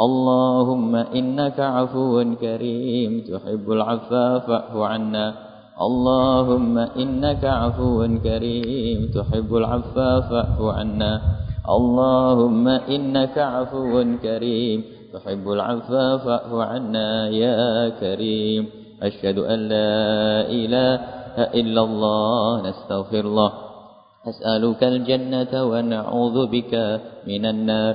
اللهم إنك عفو كريم تحب العفا فاعف عنا. اللهم إنك عفو كريم تحب العفا فاعف عنا. اللهم إنك عفو كريم تحب العفا فاعف عنا يا كريم. أشهد أن لا إله إلا الله نستغفر الله. أسألك الجنة ونعوذ بك من النار.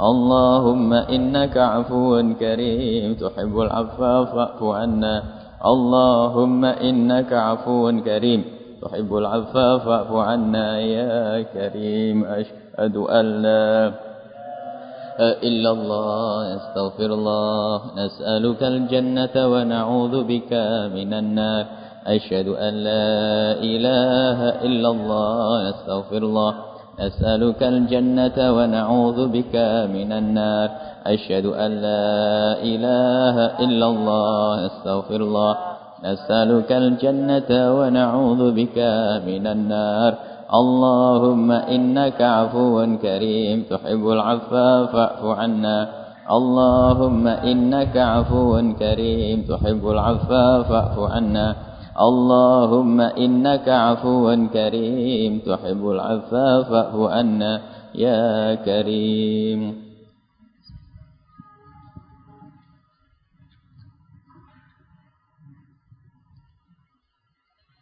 اللهم إنك عفو كريم تحب العفا فاعف عنا. اللهم إنك عفو كريم تحب العفا فاعف عنا يا كريم. أشهد أن لا إلا الله استغفر الله نسألك الجنة ونعوذ بك من النار. أشهد أن لا إله إلا الله استغفر الله. نسألك الجنة ونعوذ بك من النار. أشهد أن لا إله إلا الله أستغفر الله. نسألك الجنة ونعوذ بك من النار. اللهم إنك عفو كريم تحب العفا فاعف عنا. اللهم إنك عفو كريم تحب العفا فاعف عنا. اللهم إنك عفو كريم تحب العفا فاعف عنا يا كريم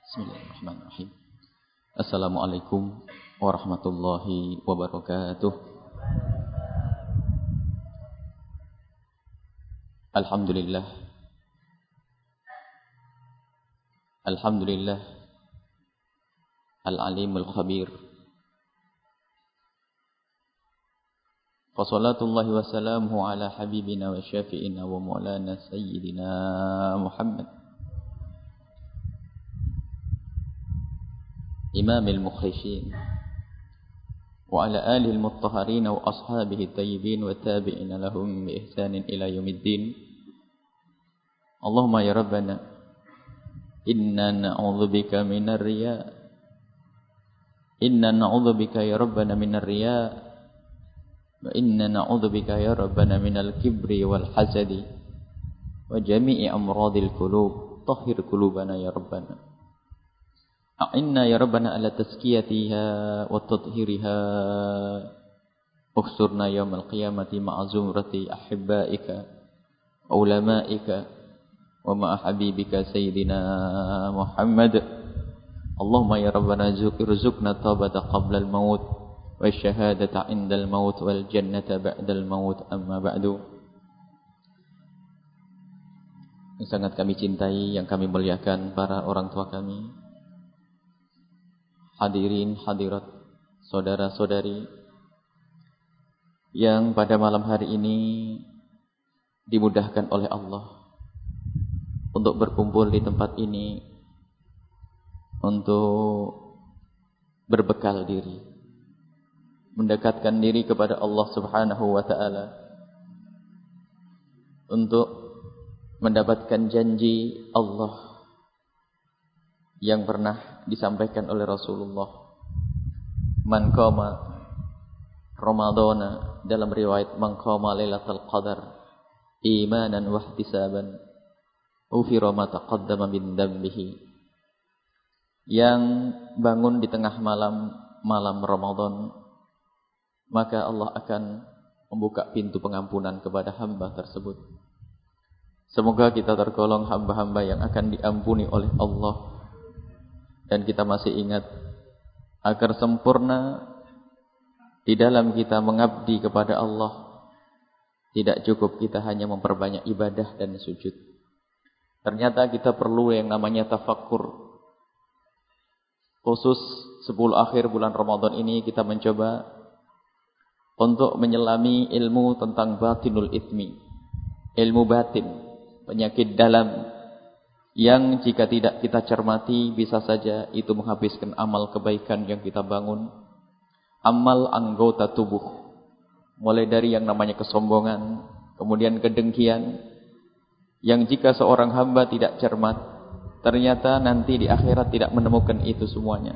بسم الله الرحمن الرحيم السلام عليكم ورحمة الله وبركاته الحمد لله الحمد لله العليم الخبير فصلاة الله وسلامه على حبيبنا وشافئنا ومولانا سيدنا محمد إمام المخرشين وعلى آله المطهرين وأصحابه الطيبين والتابعين لهم بإحسان إلى يوم الدين اللهم يا ربنا Inna na'udzubika minar riya. Inna na'udzubika ya Rabbana minar riya. Wa inna na'udzubika ya Rabbana minal kibri wal hasadi. Wa jami'i amradil qulub. Tahhir qulubana ya Rabbana. A'inna ya Rabbana ala tazkiyatiha wa tathhiriha. Ukhsurna yawmal qiyamati ma'a zumrati ahibbaika. Ulamaika. ومع حبيبك سيدنا محمد اللهم يا ربنا ارزقنا التوبة قبل الموت والشهادة عند الموت والجنة بعد الموت أما بعد yang sangat kami cintai, yang kami muliakan para orang tua kami, hadirin, hadirat, saudara-saudari, yang pada malam hari ini dimudahkan oleh Allah Untuk berkumpul di tempat ini untuk berbekal diri. Mendekatkan diri kepada Allah Subhanahu wa taala. Untuk mendapatkan janji Allah yang pernah disampaikan oleh Rasulullah. Man qama ramadhana dalam riwayat man qama lailatul qadar imanan wa ihtisaban ufira ma taqaddama min dambihi yang bangun di tengah malam malam Ramadan maka Allah akan membuka pintu pengampunan kepada hamba tersebut Semoga kita tergolong hamba-hamba yang akan diampuni oleh Allah. Dan kita masih ingat agar sempurna di dalam kita mengabdi kepada Allah. Tidak cukup kita hanya memperbanyak ibadah dan sujud. Ternyata kita perlu yang namanya tafakkur. Khusus 10 akhir bulan Ramadan ini kita mencoba untuk menyelami ilmu tentang batinul itmi. Ilmu batin penyakit dalam yang jika tidak kita cermati bisa saja itu menghabiskan amal kebaikan yang kita bangun amal anggota tubuh mulai dari yang namanya kesombongan kemudian kedengkian yang jika seorang hamba tidak cermat ternyata nanti di akhirat tidak menemukan itu semuanya.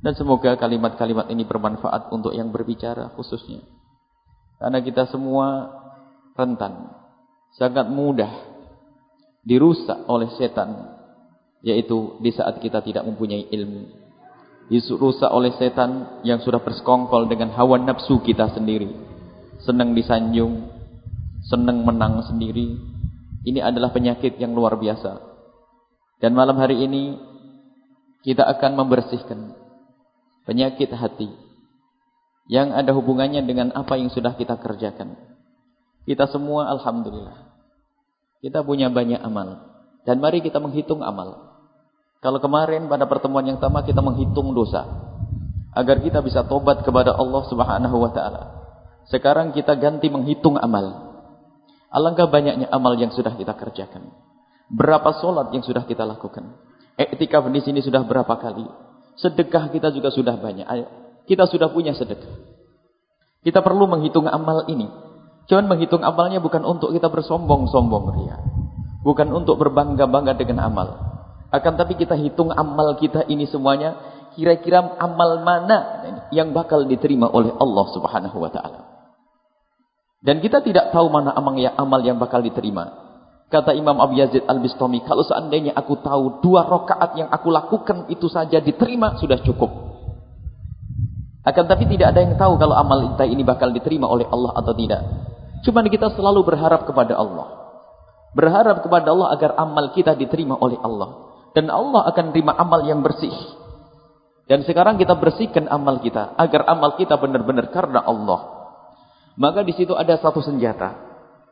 Dan semoga kalimat-kalimat ini bermanfaat untuk yang berbicara khususnya. Karena kita semua rentan sangat mudah dirusak oleh setan yaitu di saat kita tidak mempunyai ilmu. Dirusak oleh setan yang sudah bersekongkol dengan hawa nafsu kita sendiri. Senang disanjung senang menang sendiri ini adalah penyakit yang luar biasa dan malam hari ini kita akan membersihkan penyakit hati yang ada hubungannya dengan apa yang sudah kita kerjakan kita semua Alhamdulillah. Kita punya banyak amal. Dan mari kita menghitung amal. Kalau kemarin pada pertemuan yang sama kita menghitung dosa. Agar kita bisa tobat kepada Allah subhanahu wa ta'ala. Sekarang kita ganti menghitung amal. Alangkah banyaknya amal yang sudah kita kerjakan. Berapa solat yang sudah kita lakukan. Etikaf di sini sudah berapa kali. Sedekah kita juga sudah banyak. Kita sudah punya sedekah. Kita perlu menghitung amal ini. Cuman menghitung amalnya bukan untuk kita bersombong-sombong ria. Bukan untuk berbangga-bangga dengan amal. Akan tapi kita hitung amal kita ini semuanya. Kira-kira amal mana yang bakal diterima oleh Allah subhanahu wa ta'ala. Dan kita tidak tahu mana amal yang, amal yang bakal diterima. Kata Imam Abu Yazid Al-Bistami, kalau seandainya aku tahu dua rakaat yang aku lakukan itu saja diterima, sudah cukup. Akan tapi tidak ada yang tahu kalau amal kita ini bakal diterima oleh Allah atau tidak. Cuma kita selalu berharap kepada Allah. Berharap kepada Allah agar amal kita diterima oleh Allah. Dan Allah akan terima amal yang bersih. Dan sekarang kita bersihkan amal kita. Agar amal kita benar-benar karena Allah. Maka di situ ada satu senjata.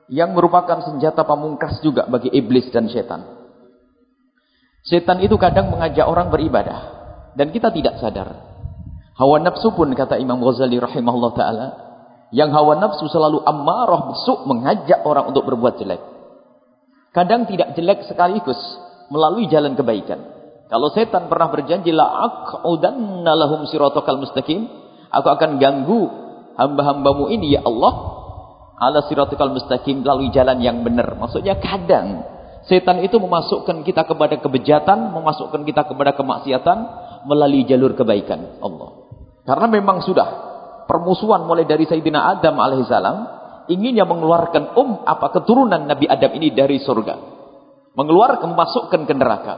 Yang merupakan senjata pamungkas juga bagi iblis dan setan. Setan itu kadang mengajak orang beribadah. Dan kita tidak sadar. Hawa nafsu pun kata Imam Ghazali rahimahullah ta'ala. Yang hawa nafsu selalu ammarah besuk mengajak orang untuk berbuat jelek. Kadang tidak jelek sekaligus melalui jalan kebaikan. Kalau setan pernah berjanji la aqudanna lahum siratal mustaqim, aku akan ganggu hamba-hambamu ini ya Allah ala siratal mustaqim melalui jalan yang benar. Maksudnya kadang setan itu memasukkan kita kepada kebejatan, memasukkan kita kepada kemaksiatan melalui jalur kebaikan. Allah. Karena memang sudah permusuhan mulai dari Sayyidina Adam alaihissalam inginnya mengeluarkan um apa keturunan Nabi Adam ini dari surga. Mengeluarkan memasukkan ke neraka.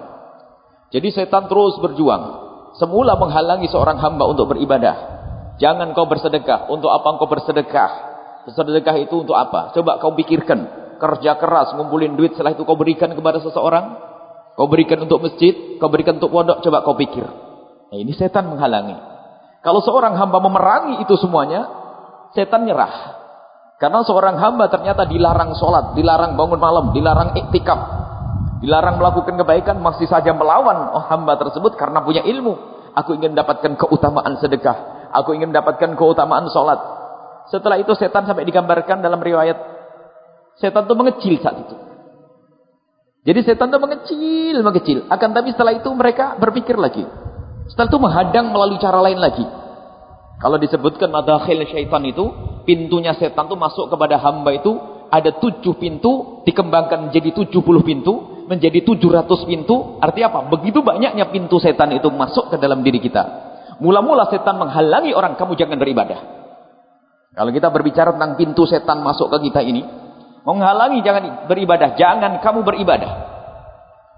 Jadi setan terus berjuang. Semula menghalangi seorang hamba untuk beribadah jangan kau bersedekah. Untuk apa kau bersedekah? Bersedekah itu untuk apa? Coba kau pikirkan. Kerja keras ngumpulin duit setelah itu kau berikan kepada seseorang? Kau berikan untuk masjid? Kau berikan untuk pondok? Coba kau pikir. Nah, ini setan menghalangi. Kalau seorang hamba memerangi itu semuanya, setan nyerah. Karena seorang hamba ternyata dilarang sholat, dilarang bangun malam, dilarang iktikaf, dilarang melakukan kebaikan, masih saja melawan oh, hamba tersebut karena punya ilmu. Aku ingin mendapatkan keutamaan sedekah. Aku ingin mendapatkan keutamaan sholat. Setelah itu setan sampai digambarkan dalam riwayat. Setan itu mengecil saat itu. Jadi setan itu mengecil, mengecil. Akan tapi setelah itu mereka berpikir lagi. Setelah itu menghadang melalui cara lain lagi. Kalau disebutkan madakhil syaitan itu, pintunya setan itu masuk kepada hamba itu, ada tujuh pintu, dikembangkan menjadi tujuh puluh pintu, menjadi tujuh ratus pintu. Artinya apa? Begitu banyaknya pintu setan itu masuk ke dalam diri kita. Mula-mula setan menghalangi orang, kamu jangan beribadah. Kalau kita berbicara tentang pintu setan masuk ke kita ini, menghalangi jangan beribadah, jangan kamu beribadah.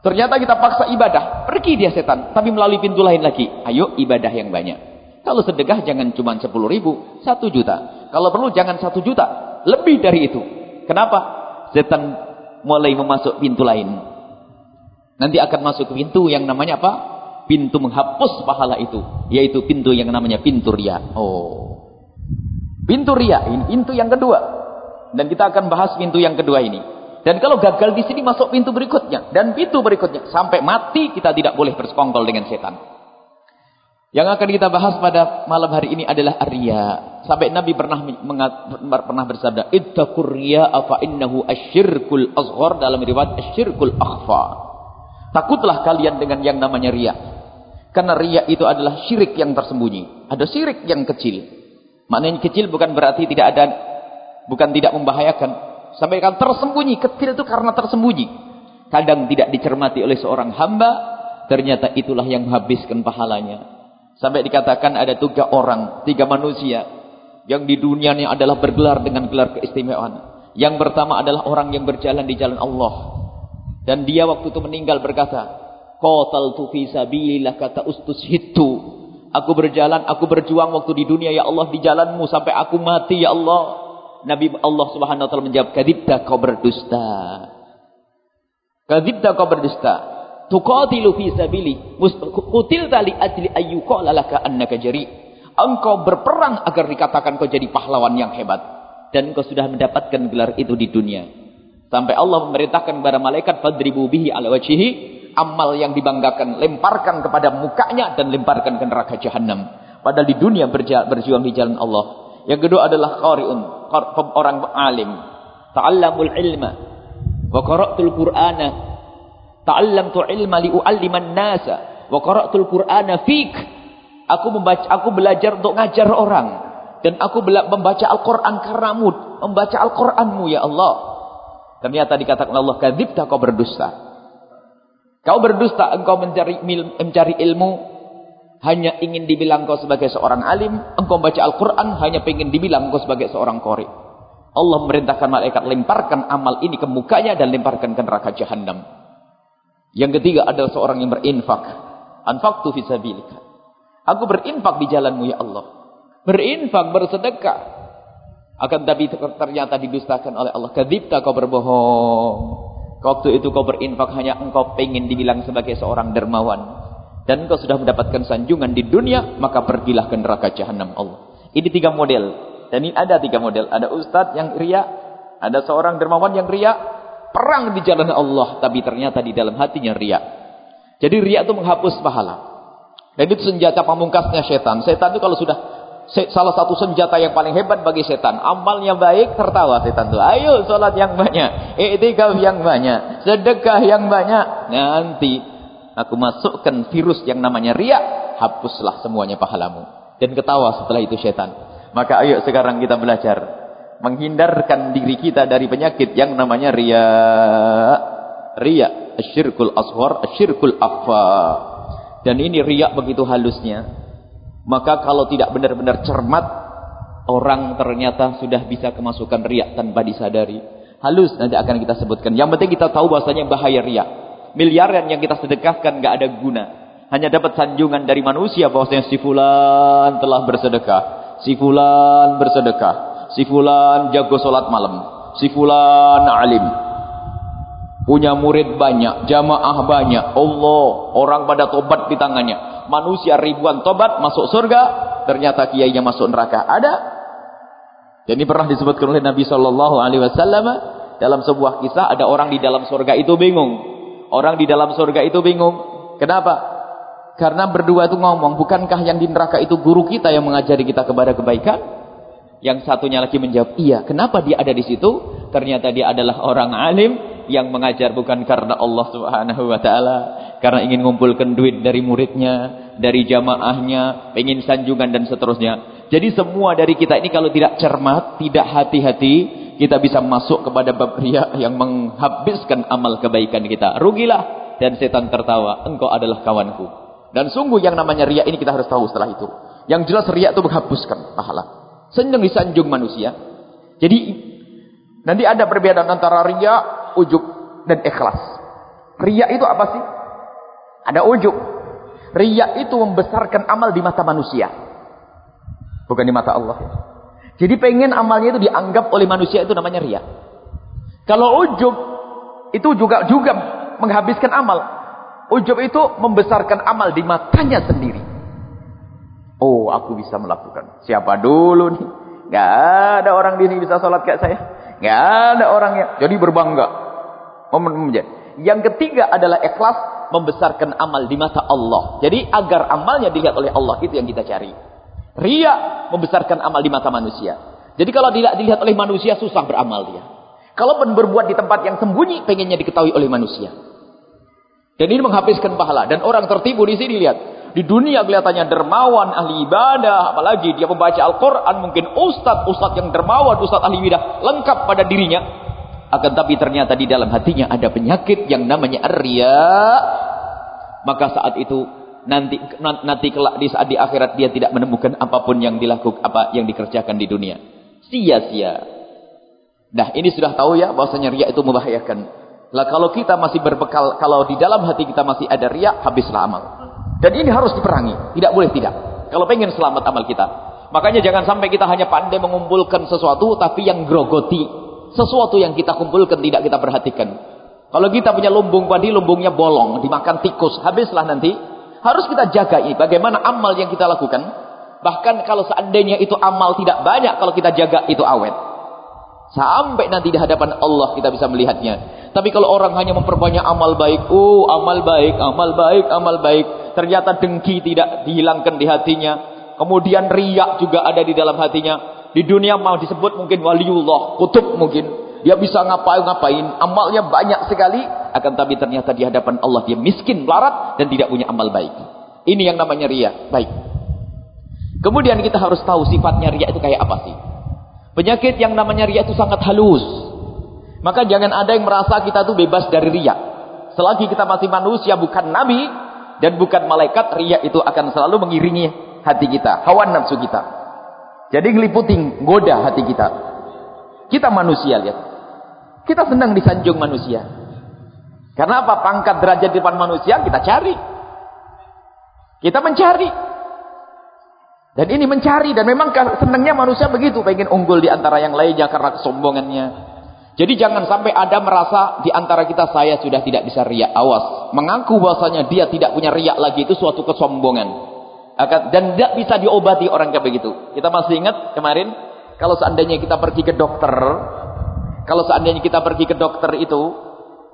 Ternyata kita paksa ibadah. Pergi dia setan. Tapi melalui pintu lain lagi. Ayo ibadah yang banyak. Kalau sedekah jangan cuma 10 ribu. 1 juta. Kalau perlu jangan 1 juta. Lebih dari itu. Kenapa? Setan mulai memasuk pintu lain. Nanti akan masuk ke pintu yang namanya apa? Pintu menghapus pahala itu. Yaitu pintu yang namanya pintu ria. Oh. Pintu ria. Ini pintu yang kedua. Dan kita akan bahas pintu yang kedua ini. Dan kalau gagal di sini masuk pintu berikutnya. Dan pintu berikutnya. Sampai mati kita tidak boleh bersekongkol dengan setan. Yang akan kita bahas pada malam hari ini adalah ria. Sampai Nabi pernah pernah bersabda, "Ittaqur riya'a fa innahu asyirkul asghar" dalam riwayat asyirkul akhfa. Takutlah kalian dengan yang namanya riak. Karena riak itu adalah syirik yang tersembunyi. Ada syirik yang kecil. Maknanya kecil bukan berarti tidak ada, bukan tidak membahayakan. Sampai kan tersembunyi. Kecil itu karena tersembunyi. Kadang tidak dicermati oleh seorang hamba. Ternyata itulah yang menghabiskan pahalanya. Sampai dikatakan ada tiga orang, tiga manusia. Yang di dunia ini adalah bergelar dengan gelar keistimewaan. Yang pertama adalah orang yang berjalan di jalan Allah. Dan dia waktu itu meninggal berkata, tu fi sabilillah kata ustus hitu. Aku berjalan, aku berjuang waktu di dunia ya Allah di jalanmu sampai aku mati ya Allah. Nabi Allah Subhanahu wa taala menjawab, "Kadzibta kau berdusta." Kadzibta kau berdusta. Tuqatilu fi sabili, qutilta li ajli ayyuqala laka annaka jari. Engkau berperang agar dikatakan kau jadi pahlawan yang hebat dan kau sudah mendapatkan gelar itu di dunia. Sampai Allah memerintahkan kepada malaikat fadribu bihi ala wajhihi amal yang dibanggakan lemparkan kepada mukanya dan lemparkan ke neraka jahanam. Padahal di dunia berjuang di jalan Allah. Yang kedua adalah qari'un, orang alim. Ta'allamul ilma wa qara'tul qur'ana. Ta'allamtu ilma li u'alliman nasa wa qara'tul qur'ana fik. Aku membaca aku belajar untuk ngajar orang dan aku membaca Al-Qur'an karenamu, membaca Al-Qur'anmu ya Allah. Ternyata dikatakan Allah kadzibta kau berdusta. Kau berdusta engkau mencari mencari ilmu hanya ingin dibilang kau sebagai seorang alim, engkau baca Al-Qur'an hanya ingin dibilang kau sebagai seorang qari. Allah memerintahkan malaikat lemparkan amal ini ke mukanya dan lemparkan ke neraka jahanam. Yang ketiga adalah seorang yang berinfak. Anfaqtu fi sabilika. Aku berinfak di jalanmu ya Allah. Berinfak, bersedekah. Akan tapi ternyata didustakan oleh Allah. Kadibta kau berbohong. Waktu itu kau berinfak hanya engkau pengen dibilang sebagai seorang dermawan. Dan engkau sudah mendapatkan sanjungan di dunia. Maka pergilah ke neraka jahanam Allah. Ini tiga model. Dan ini ada tiga model. Ada ustadz yang ria. Ada seorang dermawan yang ria. Perang di jalan Allah. Tapi ternyata di dalam hatinya ria. Jadi ria itu menghapus pahala. Dan itu senjata pamungkasnya setan. Setan itu kalau sudah salah satu senjata yang paling hebat bagi setan. Amalnya baik, tertawa setan itu. Ayo sholat yang banyak, iktikaf yang banyak, sedekah yang banyak. Nanti aku masukkan virus yang namanya riak, hapuslah semuanya pahalamu. Dan ketawa setelah itu setan. Maka ayo sekarang kita belajar menghindarkan diri kita dari penyakit yang namanya ria. Ria, asyirkul ashwar, asyirkul akhfa. Dan ini riak begitu halusnya. Maka kalau tidak benar-benar cermat, orang ternyata sudah bisa kemasukan riak tanpa disadari. Halus nanti akan kita sebutkan. Yang penting kita tahu bahasanya bahaya riak. Miliaran yang kita sedekahkan nggak ada guna. Hanya dapat sanjungan dari manusia bahwasanya si fulan telah bersedekah. Si fulan bersedekah. Si fulan jago solat malam. Si fulan alim. Punya murid banyak, jamaah banyak. Allah, orang pada tobat di tangannya manusia ribuan tobat masuk surga, ternyata kiainya masuk neraka. Ada. Dan ini pernah disebutkan oleh Nabi Shallallahu Alaihi Wasallam dalam sebuah kisah ada orang di dalam surga itu bingung. Orang di dalam surga itu bingung. Kenapa? Karena berdua itu ngomong, bukankah yang di neraka itu guru kita yang mengajari kita kepada kebaikan? Yang satunya lagi menjawab, iya. Kenapa dia ada di situ? Ternyata dia adalah orang alim yang mengajar bukan karena Allah Subhanahu wa taala, karena ingin mengumpulkan duit dari muridnya, dari jamaahnya, ingin sanjungan dan seterusnya. Jadi semua dari kita ini kalau tidak cermat, tidak hati-hati, kita bisa masuk kepada bab riya yang menghabiskan amal kebaikan kita. Rugilah dan setan tertawa, engkau adalah kawanku. Dan sungguh yang namanya riya ini kita harus tahu setelah itu. Yang jelas riya itu menghapuskan pahala. Senang disanjung manusia. Jadi nanti ada perbedaan antara riya, ujub dan ikhlas. Riya itu apa sih? Ada ujub. Riya itu membesarkan amal di mata manusia. Bukan di mata Allah. Jadi pengen amalnya itu dianggap oleh manusia itu namanya riya. Kalau ujub, Itu juga juga menghabiskan amal. Ujub itu membesarkan amal di matanya sendiri. Oh, aku bisa melakukan. Siapa dulu nih? Gak ada orang di sini bisa sholat kayak saya. Gak ada orang yang jadi berbangga. Yang ketiga adalah ikhlas membesarkan amal di mata Allah. Jadi agar amalnya dilihat oleh Allah itu yang kita cari. Ria membesarkan amal di mata manusia. Jadi kalau tidak dilihat oleh manusia susah beramal dia. Kalau berbuat di tempat yang sembunyi pengennya diketahui oleh manusia. Dan ini menghabiskan pahala dan orang tertipu di sini lihat. Di dunia kelihatannya dermawan, ahli ibadah, apalagi dia membaca Al-Qur'an, mungkin ustaz, ustaz yang dermawan, ustaz ahli ibadah lengkap pada dirinya. Akan tapi ternyata di dalam hatinya ada penyakit yang namanya ria. Maka saat itu nanti nanti kelak di saat di akhirat dia tidak menemukan apa pun yang dilakukan apa yang dikerjakan di dunia. Sia-sia. Nah, ini sudah tahu ya bahwasanya ria itu membahayakan. Lah kalau kita masih berbekal kalau di dalam hati kita masih ada ria, habislah amal. Dan ini harus diperangi, tidak boleh tidak. Kalau pengen selamat amal kita. Makanya jangan sampai kita hanya pandai mengumpulkan sesuatu tapi yang grogoti sesuatu yang kita kumpulkan tidak kita perhatikan. Kalau kita punya lumbung padi, lumbungnya bolong, dimakan tikus, habislah nanti. Harus kita jaga ini. Bagaimana amal yang kita lakukan. Bahkan kalau seandainya itu amal tidak banyak, kalau kita jaga itu awet. Sampai nanti di hadapan Allah kita bisa melihatnya. Tapi kalau orang hanya memperbanyak amal baik, oh amal baik, amal baik, amal baik. Ternyata dengki tidak dihilangkan di hatinya. Kemudian riak juga ada di dalam hatinya. Di dunia mau disebut mungkin waliullah, kutub mungkin. Dia bisa ngapain-ngapain, amalnya banyak sekali. Akan tapi ternyata di hadapan Allah dia miskin, melarat dan tidak punya amal baik. Ini yang namanya ria. Baik. Kemudian kita harus tahu sifatnya ria itu kayak apa sih. Penyakit yang namanya ria itu sangat halus. Maka jangan ada yang merasa kita itu bebas dari ria. Selagi kita masih manusia bukan nabi dan bukan malaikat, ria itu akan selalu mengiringi hati kita, hawa nafsu kita. Jadi ngeliputi, goda hati kita. Kita manusia, lihat. Kita senang disanjung manusia. Karena apa? Pangkat derajat di depan manusia kita cari. Kita mencari. Dan ini mencari. Dan memang senangnya manusia begitu. Pengen unggul di antara yang lainnya karena kesombongannya. Jadi jangan sampai ada merasa di antara kita saya sudah tidak bisa riak. Awas. Mengaku bahwasanya dia tidak punya riak lagi itu suatu kesombongan dan tidak bisa diobati orang kayak begitu. Kita masih ingat kemarin kalau seandainya kita pergi ke dokter, kalau seandainya kita pergi ke dokter itu,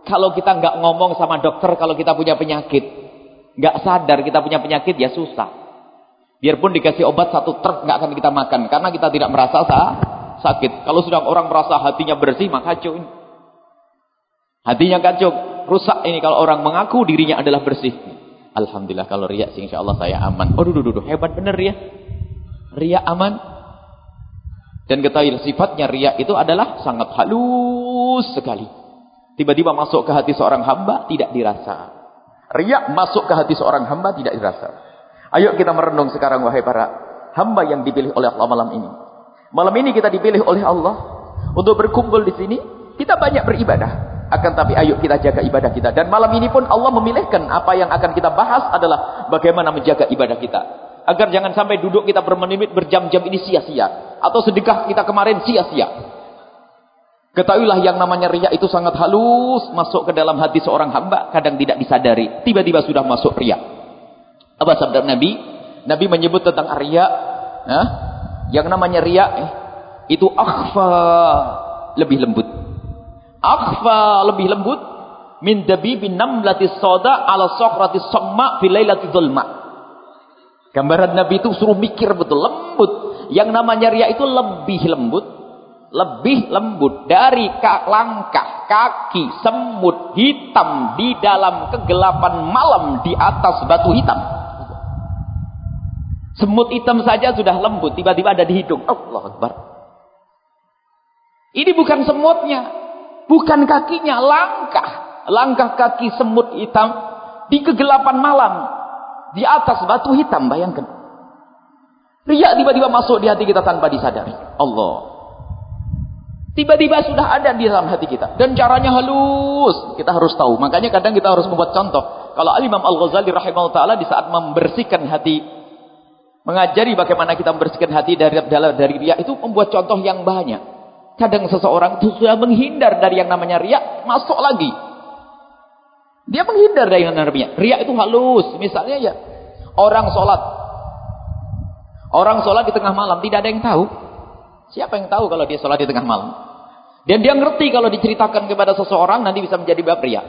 kalau kita nggak ngomong sama dokter kalau kita punya penyakit, nggak sadar kita punya penyakit ya susah. Biarpun dikasih obat satu truk nggak akan kita makan karena kita tidak merasa sah, sakit. Kalau sudah orang merasa hatinya bersih maka kacau ini. Hatinya kacau, rusak ini kalau orang mengaku dirinya adalah bersih. Alhamdulillah kalau riak sih insya Allah saya aman. Oh duduh duduh hebat bener ya. Riak aman. Dan ketahui sifatnya riak itu adalah sangat halus sekali. Tiba-tiba masuk ke hati seorang hamba tidak dirasa. Riak masuk ke hati seorang hamba tidak dirasa. Ayo kita merenung sekarang wahai para hamba yang dipilih oleh Allah malam ini. Malam ini kita dipilih oleh Allah untuk berkumpul di sini. Kita banyak beribadah. Akan tapi ayo kita jaga ibadah kita. Dan malam ini pun Allah memilihkan apa yang akan kita bahas adalah bagaimana menjaga ibadah kita. Agar jangan sampai duduk kita bermenit berjam-jam ini sia-sia. Atau sedekah kita kemarin sia-sia. Ketahuilah yang namanya riak itu sangat halus. Masuk ke dalam hati seorang hamba. Kadang tidak disadari. Tiba-tiba sudah masuk riak. Apa sabda Nabi? Nabi menyebut tentang riak. Yang namanya riak. Eh, itu akhfa. Lebih lembut. Akhfa lebih lembut min dabibin namlati soda ala sokrati somma filailati zulma. Gambaran Nabi itu suruh mikir betul lembut. Yang namanya ria itu lebih lembut, lebih lembut dari langkah kaki semut hitam di dalam kegelapan malam di atas batu hitam. Semut hitam saja sudah lembut, tiba-tiba ada di hidung. Allah Akbar. Ini bukan semutnya, Bukan kakinya, langkah. Langkah kaki semut hitam di kegelapan malam. Di atas batu hitam, bayangkan. Riak tiba-tiba masuk di hati kita tanpa disadari. Allah. Tiba-tiba sudah ada di dalam hati kita. Dan caranya halus. Kita harus tahu. Makanya kadang kita harus membuat contoh. Kalau Al-Imam Al-Ghazali rahimahullah ta'ala di saat membersihkan hati. Mengajari bagaimana kita membersihkan hati dari, dari, dari riak itu membuat contoh yang banyak. Kadang seseorang itu sudah menghindar dari yang namanya riak, masuk lagi. Dia menghindar dari riya. Riya itu halus. Misalnya ya orang sholat. Orang sholat di tengah malam tidak ada yang tahu. Siapa yang tahu kalau dia sholat di tengah malam? Dan dia ngerti kalau diceritakan kepada seseorang nanti bisa menjadi bab riya.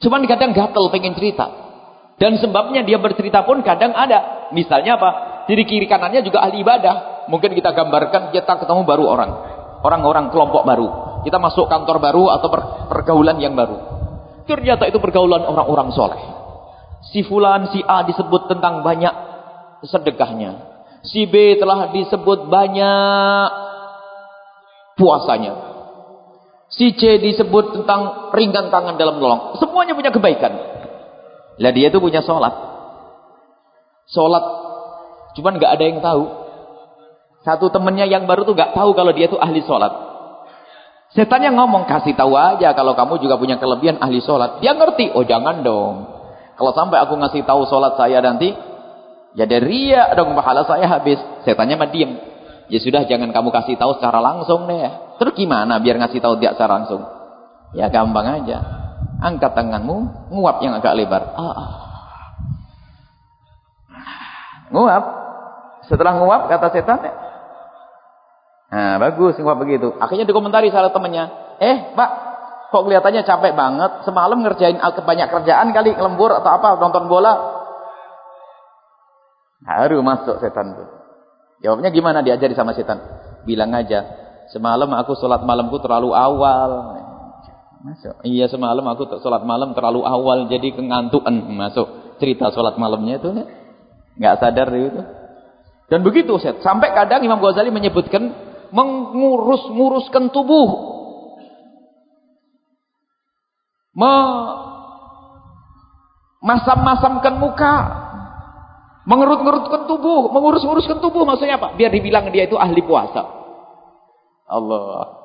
Cuman kadang gatel pengen cerita. Dan sebabnya dia bercerita pun kadang ada. Misalnya apa? Jadi kiri kanannya juga ahli ibadah. Mungkin kita gambarkan kita ketemu baru orang. Orang-orang kelompok baru. Kita masuk kantor baru atau pergaulan yang baru. Ternyata itu pergaulan orang-orang soleh. Si fulan, si A disebut tentang banyak sedekahnya. Si B telah disebut banyak puasanya. Si C disebut tentang ringan tangan dalam nolong. Semuanya punya kebaikan. Lah dia itu punya sholat. Sholat. Cuman gak ada yang tahu. Satu temennya yang baru tuh gak tahu kalau dia itu ahli sholat. Setan yang ngomong, kasih tahu aja kalau kamu juga punya kelebihan ahli sholat. Dia ngerti, oh jangan dong. Kalau sampai aku ngasih tahu sholat saya nanti, ya dari ria dong pahala saya habis. Setannya mah diem. Ya sudah jangan kamu kasih tahu secara langsung deh. Terus gimana biar ngasih tahu dia secara langsung? Ya gampang aja. Angkat tanganmu, nguap yang agak lebar. Ah, ah. Nguap. Setelah nguap kata setan, Nah, bagus nguap begitu. Akhirnya dikomentari salah temannya. Eh, Pak, kok kelihatannya capek banget. Semalam ngerjain banyak kerjaan kali, lembur atau apa, nonton bola. Haru masuk setan tuh. Jawabnya gimana diajari sama setan? Bilang aja, semalam aku sholat malamku terlalu awal. Masuk. Iya semalam aku sholat malam terlalu awal, jadi kengantuan. Masuk. Cerita sholat malamnya itu. Nggak sadar itu. Dan begitu, set. Sampai kadang Imam Ghazali menyebutkan mengurus-nguruskan tubuh. Memasam-masamkan muka. Mengerut-ngerutkan tubuh, mengurus-nguruskan tubuh maksudnya apa? Biar dibilang dia itu ahli puasa. Allah.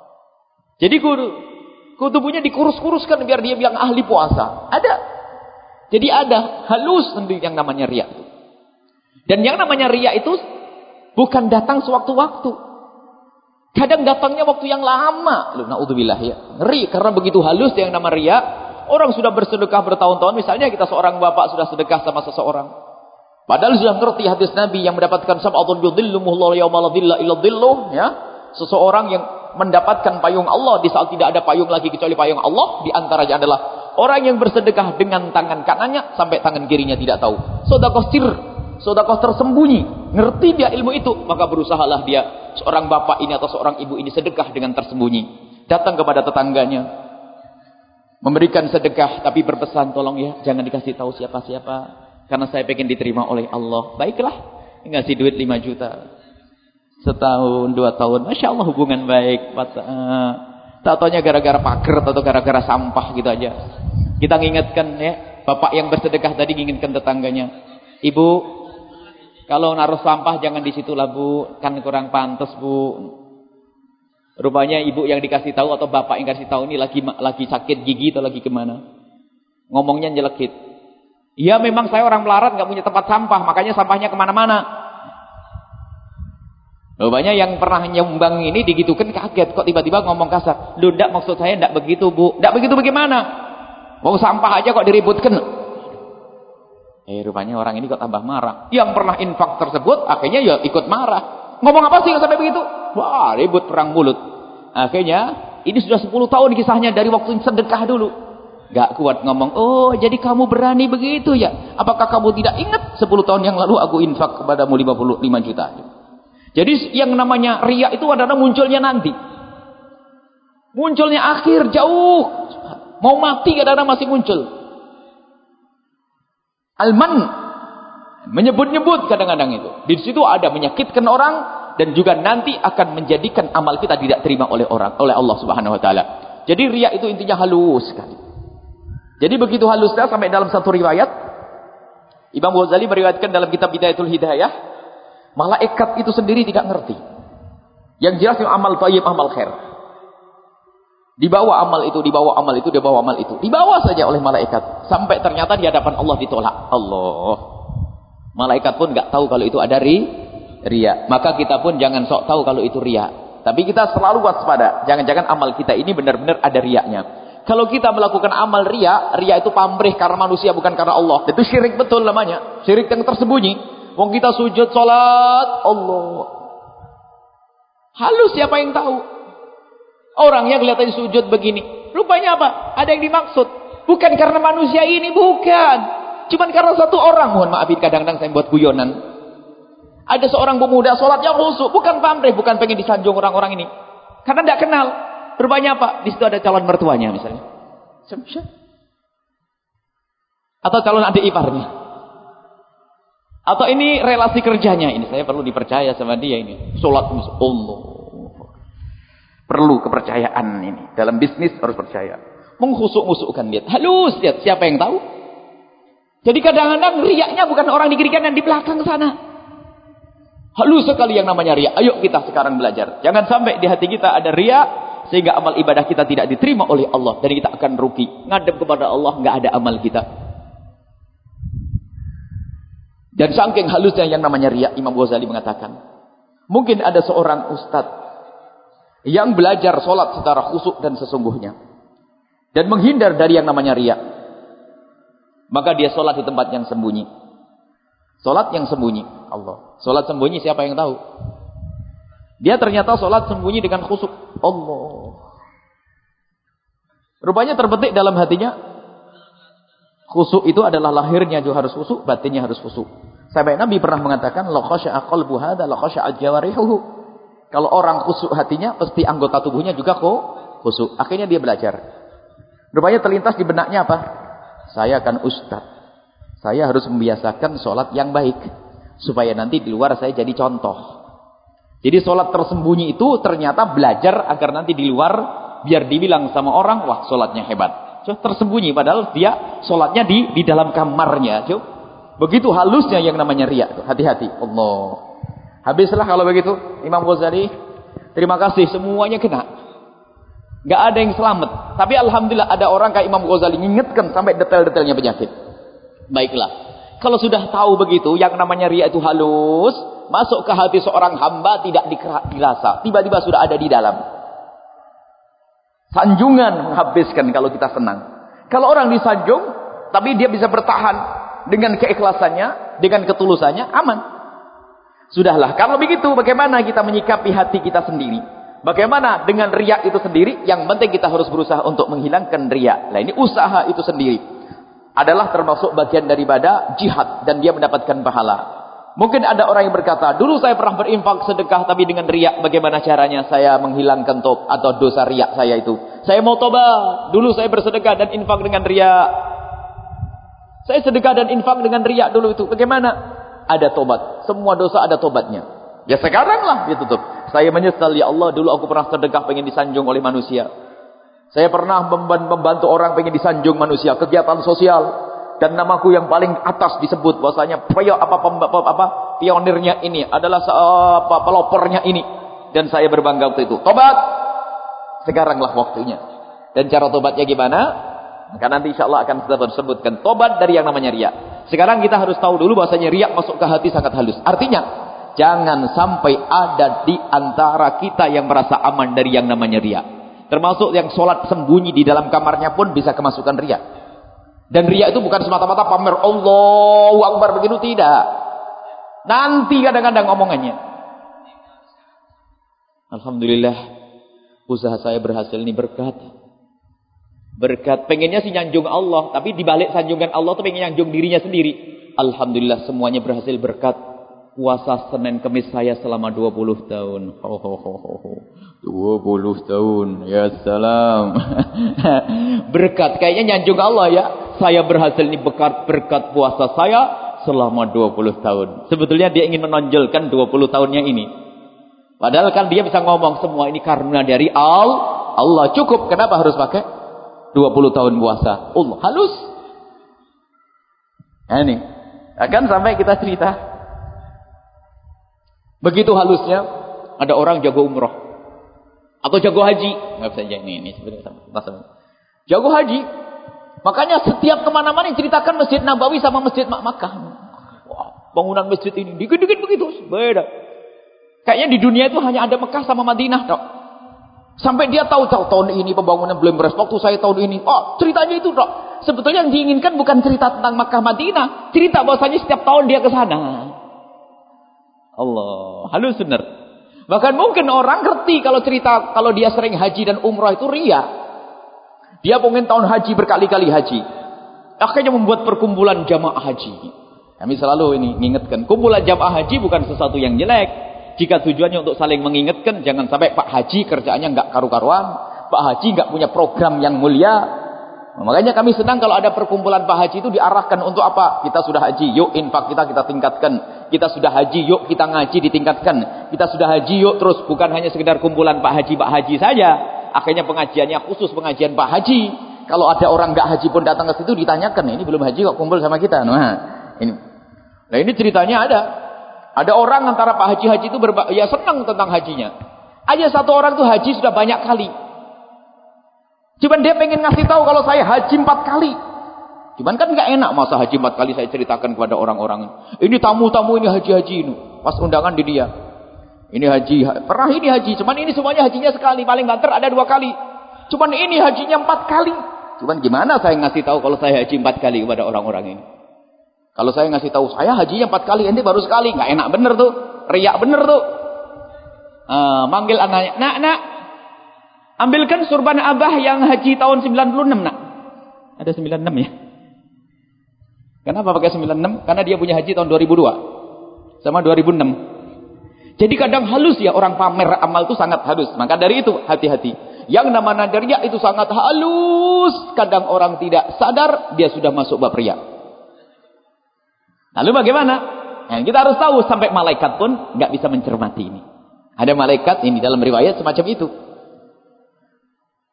Jadi kudu tubuhnya dikurus-kuruskan biar dia bilang ahli puasa. Ada. Jadi ada halus nanti yang namanya riak. Dan yang namanya riak itu bukan datang sewaktu-waktu. Kadang datangnya waktu yang lama. Loh, naudzubillah ya. Ngeri karena begitu halus yang nama ria. Orang sudah bersedekah bertahun-tahun. Misalnya kita seorang bapak sudah sedekah sama seseorang. Padahal sudah ngerti hadis Nabi yang mendapatkan sab'atun yudhillumuhullahu yawma la dhilla illa dhilluh, ya. Seseorang yang mendapatkan payung Allah di saat tidak ada payung lagi kecuali payung Allah, di antaranya adalah orang yang bersedekah dengan tangan kanannya sampai tangan kirinya tidak tahu. Sedekah sir, sedekah tersembunyi. Ngerti dia ilmu itu, maka berusahalah dia seorang bapak ini atau seorang ibu ini sedekah dengan tersembunyi. Datang kepada tetangganya. Memberikan sedekah tapi berpesan tolong ya jangan dikasih tahu siapa-siapa. Karena saya pengen diterima oleh Allah. Baiklah. Ngasih duit 5 juta. Setahun, dua tahun. Masya Allah hubungan baik. Uh, tak taunya gara-gara pagar atau gara-gara sampah gitu aja. Kita ngingetkan ya. Bapak yang bersedekah tadi ngingetkan tetangganya. Ibu kalau naruh sampah jangan di situ lah bu, kan kurang pantas bu. Rupanya ibu yang dikasih tahu atau bapak yang kasih tahu ini lagi lagi sakit gigi atau lagi ke mana. Ngomongnya nyelekit. Iya memang saya orang melarat nggak punya tempat sampah, makanya sampahnya ke mana-mana. Rupanya yang pernah nyumbang ini digitukan kaget kok tiba-tiba ngomong kasar. Lu ndak maksud saya ndak begitu bu. Ndak begitu bagaimana? Mau sampah aja kok diributkan. Eh rupanya orang ini kok tambah marah. Yang pernah infak tersebut akhirnya ya ikut marah. Ngomong apa sih sampai begitu? Wah ribut perang mulut. Akhirnya ini sudah 10 tahun kisahnya dari waktu sedekah dulu. Gak kuat ngomong, oh jadi kamu berani begitu ya. Apakah kamu tidak ingat 10 tahun yang lalu aku infak kepadamu 55 juta. Jadi yang namanya riak itu adalah munculnya nanti. Munculnya akhir jauh. Mau mati kadang-kadang masih muncul. Alman menyebut-nyebut kadang-kadang itu. Di situ ada menyakitkan orang dan juga nanti akan menjadikan amal kita tidak terima oleh orang oleh Allah Subhanahu wa taala. Jadi riya itu intinya halus sekali. Jadi begitu halusnya sampai dalam satu riwayat Imam Ghazali meriwayatkan dalam kitab Bidayatul Hidayah, malaikat itu sendiri tidak ngerti. Yang jelas yang amal thayyib, amal khair. Dibawa amal itu, dibawa amal itu, dibawa amal itu. Dibawa saja oleh malaikat. Sampai ternyata di hadapan Allah ditolak. Allah. Malaikat pun nggak tahu kalau itu ada ri, ria. Maka kita pun jangan sok tahu kalau itu ria. Tapi kita selalu waspada. Jangan-jangan amal kita ini benar-benar ada riaknya. Kalau kita melakukan amal ria, ria itu pamrih karena manusia bukan karena Allah. Itu syirik betul namanya. Syirik yang tersembunyi. Wong kita sujud salat Allah. Halus siapa yang tahu? Orang yang kelihatan sujud begini. Rupanya apa? Ada yang dimaksud. Bukan karena manusia ini, bukan. Cuman karena satu orang. Mohon maafin kadang-kadang saya buat guyonan. Ada seorang pemuda sholatnya khusyuk, bukan pamrih, bukan pengen disanjung orang-orang ini. Karena tidak kenal. Rupanya apa? Di situ ada calon mertuanya misalnya. Atau calon adik iparnya. Atau ini relasi kerjanya ini. Saya perlu dipercaya sama dia ini. Sholat Allah. Perlu kepercayaan ini. Dalam bisnis harus percaya. Menghusuk-husukkan dia. Halus lihat. Siapa yang tahu? Jadi kadang-kadang riaknya bukan orang di kiri kanan. Di belakang sana. Halus sekali yang namanya ria. Ayo kita sekarang belajar. Jangan sampai di hati kita ada ria sehingga amal ibadah kita tidak diterima oleh Allah dan kita akan rugi. Ngadep kepada Allah nggak ada amal kita. Dan saking halusnya yang namanya ria, Imam Ghazali mengatakan, mungkin ada seorang ustadz yang belajar sholat secara khusuk dan sesungguhnya dan menghindar dari yang namanya ria. Maka dia sholat di tempat yang sembunyi. Solat yang sembunyi. Allah. Solat sembunyi siapa yang tahu? Dia ternyata solat sembunyi dengan khusuk. Allah. Rupanya terbetik dalam hatinya. Khusuk itu adalah lahirnya juga harus khusuk, batinnya harus khusuk. Sampai Nabi pernah mengatakan, la khasya'a qalbu hadza la khasya'a jawarihuhu. Kalau orang khusuk hatinya, pasti anggota tubuhnya juga kok khusuk. Akhirnya dia belajar. Rupanya terlintas di benaknya apa? Saya akan ustaz. Saya harus membiasakan sholat yang baik. Supaya nanti di luar saya jadi contoh. Jadi sholat tersembunyi itu ternyata belajar agar nanti di luar biar dibilang sama orang, wah sholatnya hebat. Tersembunyi padahal dia sholatnya di di dalam kamarnya. So, begitu halusnya yang namanya riak. Hati-hati. Allah. Habislah kalau begitu. Imam Ghazali. Terima kasih. Semuanya kena. Gak ada yang selamat. Tapi Alhamdulillah ada orang kayak Imam Ghazali. Ingatkan sampai detail-detailnya penyakit. Baiklah. Kalau sudah tahu begitu, yang namanya ria itu halus, masuk ke hati seorang hamba tidak dirasa. Tiba-tiba sudah ada di dalam. Sanjungan menghabiskan kalau kita senang. Kalau orang disanjung, tapi dia bisa bertahan dengan keikhlasannya, dengan ketulusannya, aman. Sudahlah, kalau begitu bagaimana kita menyikapi hati kita sendiri? Bagaimana dengan riak itu sendiri? Yang penting kita harus berusaha untuk menghilangkan riak. Nah ini usaha itu sendiri adalah termasuk bagian daripada jihad dan dia mendapatkan pahala. Mungkin ada orang yang berkata, dulu saya pernah berinfak sedekah tapi dengan riak bagaimana caranya saya menghilangkan top atau dosa riak saya itu. Saya mau tobat, dulu saya bersedekah dan infak dengan riak. Saya sedekah dan infak dengan riak dulu itu. Bagaimana? Ada tobat. Semua dosa ada tobatnya. Ya sekarang lah dia tutup. Saya menyesal ya Allah dulu aku pernah sedekah pengen disanjung oleh manusia. Saya pernah membantu orang pengen disanjung manusia, kegiatan sosial. Dan namaku yang paling atas disebut bahwasanya apa, apa, apa, apa pionirnya ini adalah apa, pelopornya ini. Dan saya berbangga waktu itu. Tobat. Sekaranglah waktunya. Dan cara tobatnya gimana? Maka nanti insya Allah akan kita sebutkan. Tobat dari yang namanya riak. Sekarang kita harus tahu dulu bahwasanya riak masuk ke hati sangat halus. Artinya, jangan sampai ada di antara kita yang merasa aman dari yang namanya riak. Termasuk yang sholat sembunyi di dalam kamarnya pun bisa kemasukan riak. Dan riak itu bukan semata-mata pamer Allahu Akbar begitu tidak. Nanti kadang-kadang omongannya. Alhamdulillah usaha saya berhasil ini berkat. Berkat pengennya sih nyanjung Allah, tapi dibalik sanjungan Allah tuh pengen nyanjung dirinya sendiri. Alhamdulillah semuanya berhasil berkat puasa Senin Kemis saya selama 20 tahun. Ho, ho, ho, ho, ho. 20 tahun. Ya salam. berkat. Kayaknya nyanjung Allah ya. Saya berhasil ini berkat, berkat puasa saya selama 20 tahun. Sebetulnya dia ingin menonjolkan 20 tahunnya ini. Padahal kan dia bisa ngomong semua ini karena dari Allah. Allah cukup. Kenapa harus pakai 20 tahun puasa? Allah halus. Nah ini. Akan sampai kita cerita. Begitu halusnya ada orang jago umroh atau jago haji, nggak bisa ini ini sebenarnya Jago haji, makanya setiap kemana-mana ceritakan masjid Nabawi sama masjid Makkah. Wah, bangunan masjid ini dikit-dikit begitu, beda. Kayaknya di dunia itu hanya ada Mekah sama Madinah, dok. Sampai dia tahu, tahu tahun ini pembangunan belum beres. Waktu saya tahun ini. Oh, ceritanya itu dok. Sebetulnya yang diinginkan bukan cerita tentang Makkah Madinah. Cerita bahwasanya setiap tahun dia ke sana. Allah. Halus benar. Bahkan mungkin orang ngerti kalau cerita kalau dia sering haji dan umrah itu ria. Dia pengen tahun haji berkali-kali haji. Akhirnya membuat perkumpulan jamaah haji. Kami selalu ini mengingatkan. Kumpulan jamaah haji bukan sesuatu yang jelek. Jika tujuannya untuk saling mengingatkan, jangan sampai Pak Haji kerjaannya nggak karu-karuan, Pak Haji nggak punya program yang mulia. Nah, makanya kami senang kalau ada perkumpulan Pak Haji itu diarahkan untuk apa? Kita sudah haji, yuk infak kita kita tingkatkan. Kita sudah haji, yuk kita ngaji ditingkatkan. Kita sudah haji, yuk terus bukan hanya sekedar kumpulan Pak Haji, Pak Haji saja. Akhirnya pengajiannya khusus pengajian Pak Haji. Kalau ada orang nggak haji pun datang ke situ ditanyakan, ini belum haji kok kumpul sama kita. Nah, ini. Nah ini ceritanya ada. Ada orang antara Pak Haji-Haji itu berba ya senang tentang hajinya. Aja satu orang itu haji sudah banyak kali. Cuman dia pengen ngasih tahu kalau saya haji empat kali. Cuman kan nggak enak masa haji empat kali saya ceritakan kepada orang-orang. Ini tamu-tamu ini haji-haji ini. Pas undangan di dia. Ini haji, pernah ini haji. Cuman ini semuanya hajinya sekali. Paling banter ada dua kali. Cuman ini hajinya empat kali. Cuman gimana saya ngasih tahu kalau saya haji empat kali kepada orang-orang ini. Kalau saya ngasih tahu saya hajinya empat kali, ente baru sekali, nggak enak bener tuh, riak bener tuh. Uh, manggil anaknya, nak nak, ambilkan surban abah yang haji tahun 96 nak. Ada 96 ya? Kenapa pakai 96? Karena dia punya haji tahun 2002 sama 2006. Jadi kadang halus ya orang pamer amal itu sangat halus. Maka dari itu hati-hati. Yang nama nadarnya itu sangat halus. Kadang orang tidak sadar dia sudah masuk bab riak. Lalu bagaimana? Nah, kita harus tahu sampai malaikat pun nggak bisa mencermati ini. Ada malaikat ini dalam riwayat semacam itu.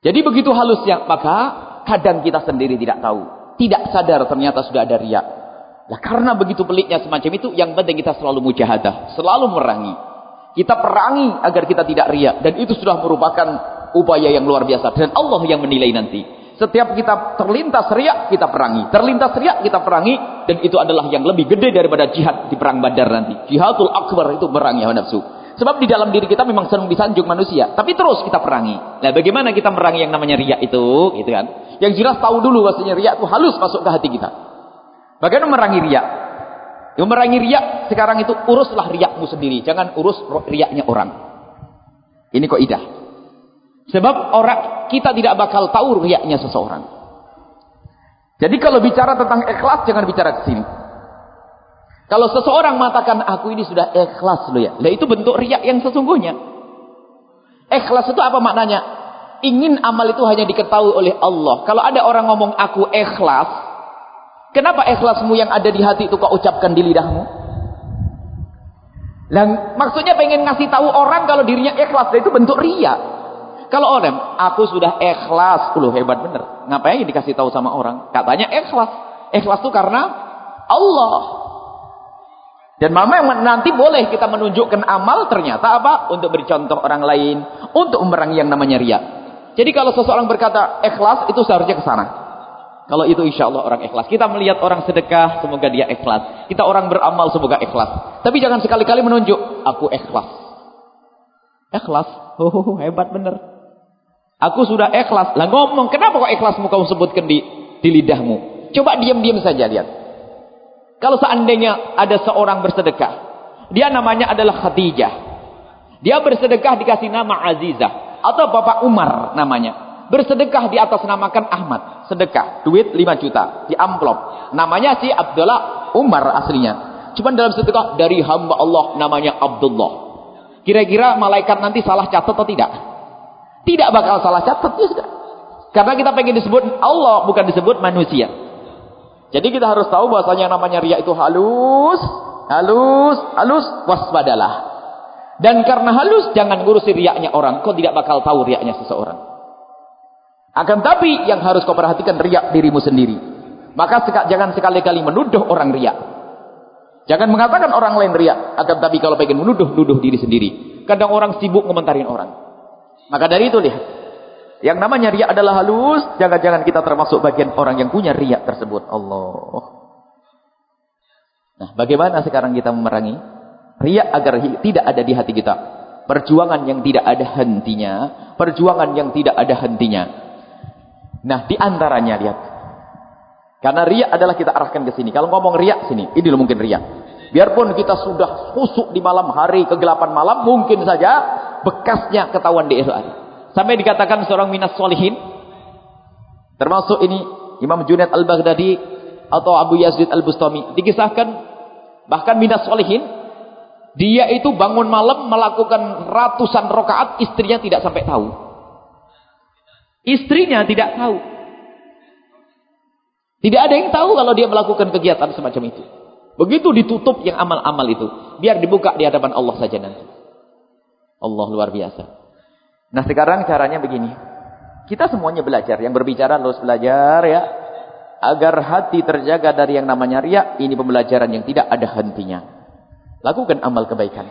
Jadi begitu halusnya, maka kadang kita sendiri tidak tahu. Tidak sadar ternyata sudah ada riak. Nah, karena begitu peliknya semacam itu, yang penting kita selalu mujahadah. Selalu merangi. Kita perangi agar kita tidak riak. Dan itu sudah merupakan upaya yang luar biasa. Dan Allah yang menilai nanti. Setiap kita terlintas riak, kita perangi. Terlintas riak, kita perangi. Dan itu adalah yang lebih gede daripada jihad di perang badar nanti. Jihadul akbar itu merangi hawa nafsu. Sebab di dalam diri kita memang senang disanjung manusia. Tapi terus kita perangi. Nah bagaimana kita merangi yang namanya riak itu? Gitu kan? Yang jelas tahu dulu bahasanya riak itu halus masuk ke hati kita. Bagaimana merangi riak? Yang merangi riak sekarang itu uruslah riakmu sendiri. Jangan urus riaknya orang. Ini kok idah. Sebab orang kita tidak bakal tahu riaknya seseorang. Jadi kalau bicara tentang ikhlas jangan bicara ke sini. Kalau seseorang mengatakan aku ini sudah ikhlas loh ya. Lah itu bentuk riak yang sesungguhnya. Ikhlas itu apa maknanya? Ingin amal itu hanya diketahui oleh Allah. Kalau ada orang ngomong aku ikhlas, kenapa ikhlasmu yang ada di hati itu kau ucapkan di lidahmu? Lah maksudnya pengen ngasih tahu orang kalau dirinya ikhlas, itu bentuk riak. Kalau orang, aku sudah ikhlas. Loh hebat bener. Ngapain dikasih tahu sama orang? Katanya ikhlas. Ikhlas itu karena Allah. Dan mama yang nanti boleh kita menunjukkan amal ternyata apa? Untuk beri contoh orang lain. Untuk memerangi yang namanya riak. Jadi kalau seseorang berkata ikhlas itu seharusnya ke sana. Kalau itu insya Allah orang ikhlas. Kita melihat orang sedekah, semoga dia ikhlas. Kita orang beramal, semoga ikhlas. Tapi jangan sekali-kali menunjuk, aku ikhlas. Ikhlas? Oh, hebat bener. Aku sudah ikhlas. Lah ngomong, kenapa kok ikhlasmu kau sebutkan di, di lidahmu? Coba diam-diam saja lihat. Kalau seandainya ada seorang bersedekah. Dia namanya adalah Khadijah. Dia bersedekah dikasih nama Azizah. Atau Bapak Umar namanya. Bersedekah di atas namakan Ahmad. Sedekah. Duit 5 juta. Di amplop. Namanya si Abdullah Umar aslinya. Cuma dalam sedekah dari hamba Allah namanya Abdullah. Kira-kira malaikat nanti salah catat atau tidak? Tidak bakal salah catat ya sudah. Karena kita pengen disebut Allah bukan disebut manusia. Jadi kita harus tahu bahwasanya namanya riya itu halus, halus, halus, waspadalah. Dan karena halus jangan ngurusi riaknya orang, kau tidak bakal tahu riaknya seseorang. Akan tapi yang harus kau perhatikan riak dirimu sendiri. Maka jangan sekali-kali menuduh orang riak. Jangan mengatakan orang lain riak. Akan tapi kalau pengen menuduh, nuduh diri sendiri. Kadang orang sibuk komentarin orang. Maka dari itu lihat. Yang namanya riak adalah halus. Jangan-jangan kita termasuk bagian orang yang punya riak tersebut. Allah. Nah bagaimana sekarang kita memerangi? Riak agar tidak ada di hati kita. Perjuangan yang tidak ada hentinya. Perjuangan yang tidak ada hentinya. Nah, di antaranya lihat. Karena riak adalah kita arahkan ke sini. Kalau ngomong riak sini, ini loh mungkin riak. Biarpun kita sudah khusuk di malam hari, kegelapan malam, mungkin saja bekasnya ketahuan di hari. Sampai dikatakan seorang minas solihin. Termasuk ini Imam Junaid al-Baghdadi atau Abu Yazid al-Bustami. Dikisahkan bahkan minas solihin dia itu bangun malam melakukan ratusan rokaat, istrinya tidak sampai tahu. Istrinya tidak tahu. Tidak ada yang tahu kalau dia melakukan kegiatan semacam itu. Begitu ditutup yang amal-amal itu. Biar dibuka di hadapan Allah saja nanti. Allah luar biasa. Nah sekarang caranya begini. Kita semuanya belajar. Yang berbicara harus belajar ya. Agar hati terjaga dari yang namanya riak. Ini pembelajaran yang tidak ada hentinya. Lakukan amal kebaikan.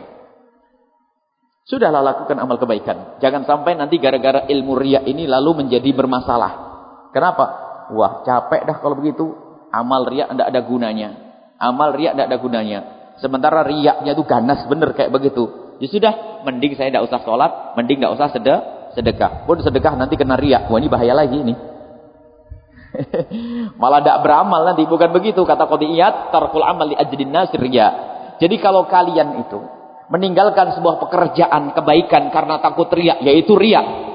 Sudahlah lakukan amal kebaikan. Jangan sampai nanti gara-gara ilmu riak ini lalu menjadi bermasalah. Kenapa? Wah capek dah kalau begitu. Amal riak tidak ada gunanya. Amal riak tidak ada gunanya. Sementara riaknya itu ganas benar kayak begitu. Ya sudah, mending saya tidak usah sholat, mending tidak usah sedekah. sedekah. Pun sedekah nanti kena riak. Wah ini bahaya lagi ini. Malah tidak beramal nanti. Bukan begitu. Kata Qadiyat, tarkul amal li ajdin nasir riak. Jadi kalau kalian itu meninggalkan sebuah pekerjaan kebaikan karena takut riak, yaitu riak.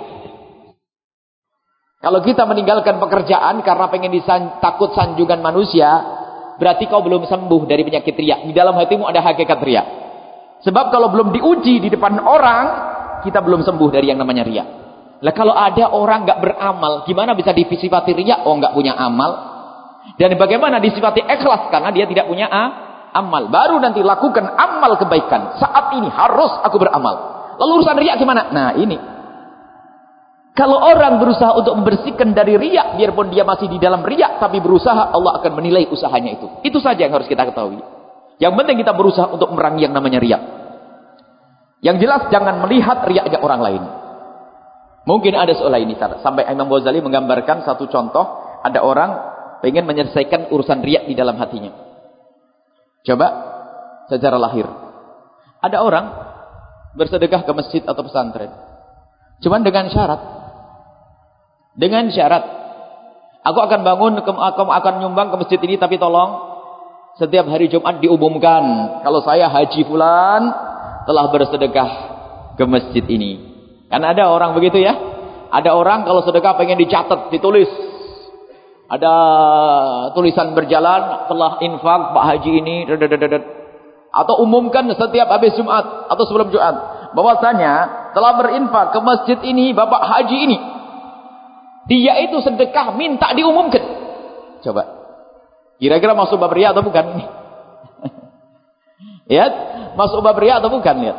Kalau kita meninggalkan pekerjaan karena pengen disan takut sanjungan manusia, berarti kau belum sembuh dari penyakit riak. Di dalam hatimu ada hakikat riak. Sebab kalau belum diuji di depan orang, kita belum sembuh dari yang namanya riak. Lah kalau ada orang nggak beramal, gimana bisa disifati riak? Oh nggak punya amal. Dan bagaimana disifati ikhlas karena dia tidak punya a amal. Baru nanti lakukan amal kebaikan. Saat ini harus aku beramal. Lalu urusan riak gimana? Nah ini. Kalau orang berusaha untuk membersihkan dari riak, biarpun dia masih di dalam riak, tapi berusaha, Allah akan menilai usahanya itu. Itu saja yang harus kita ketahui. Yang penting kita berusaha untuk merangi yang namanya riak. Yang jelas jangan melihat riaknya orang lain. Mungkin ada soal ini sampai Imam Ghazali menggambarkan satu contoh, ada orang pengen menyelesaikan urusan riak di dalam hatinya. Coba secara lahir. Ada orang bersedekah ke masjid atau pesantren. Cuman dengan syarat. Dengan syarat. Aku akan bangun, aku akan nyumbang ke masjid ini tapi tolong setiap hari Jumat diumumkan kalau saya haji fulan telah bersedekah ke masjid ini. Kan ada orang begitu ya? Ada orang kalau sedekah pengen dicatat, ditulis. Ada tulisan berjalan telah infak Pak Haji ini atau umumkan setiap habis Jumat atau sebelum Jumat. Bahwasanya telah berinfak ke masjid ini Bapak Haji ini. Dia itu sedekah minta diumumkan. Coba kira-kira masuk bab atau bukan ya masuk bab atau bukan lihat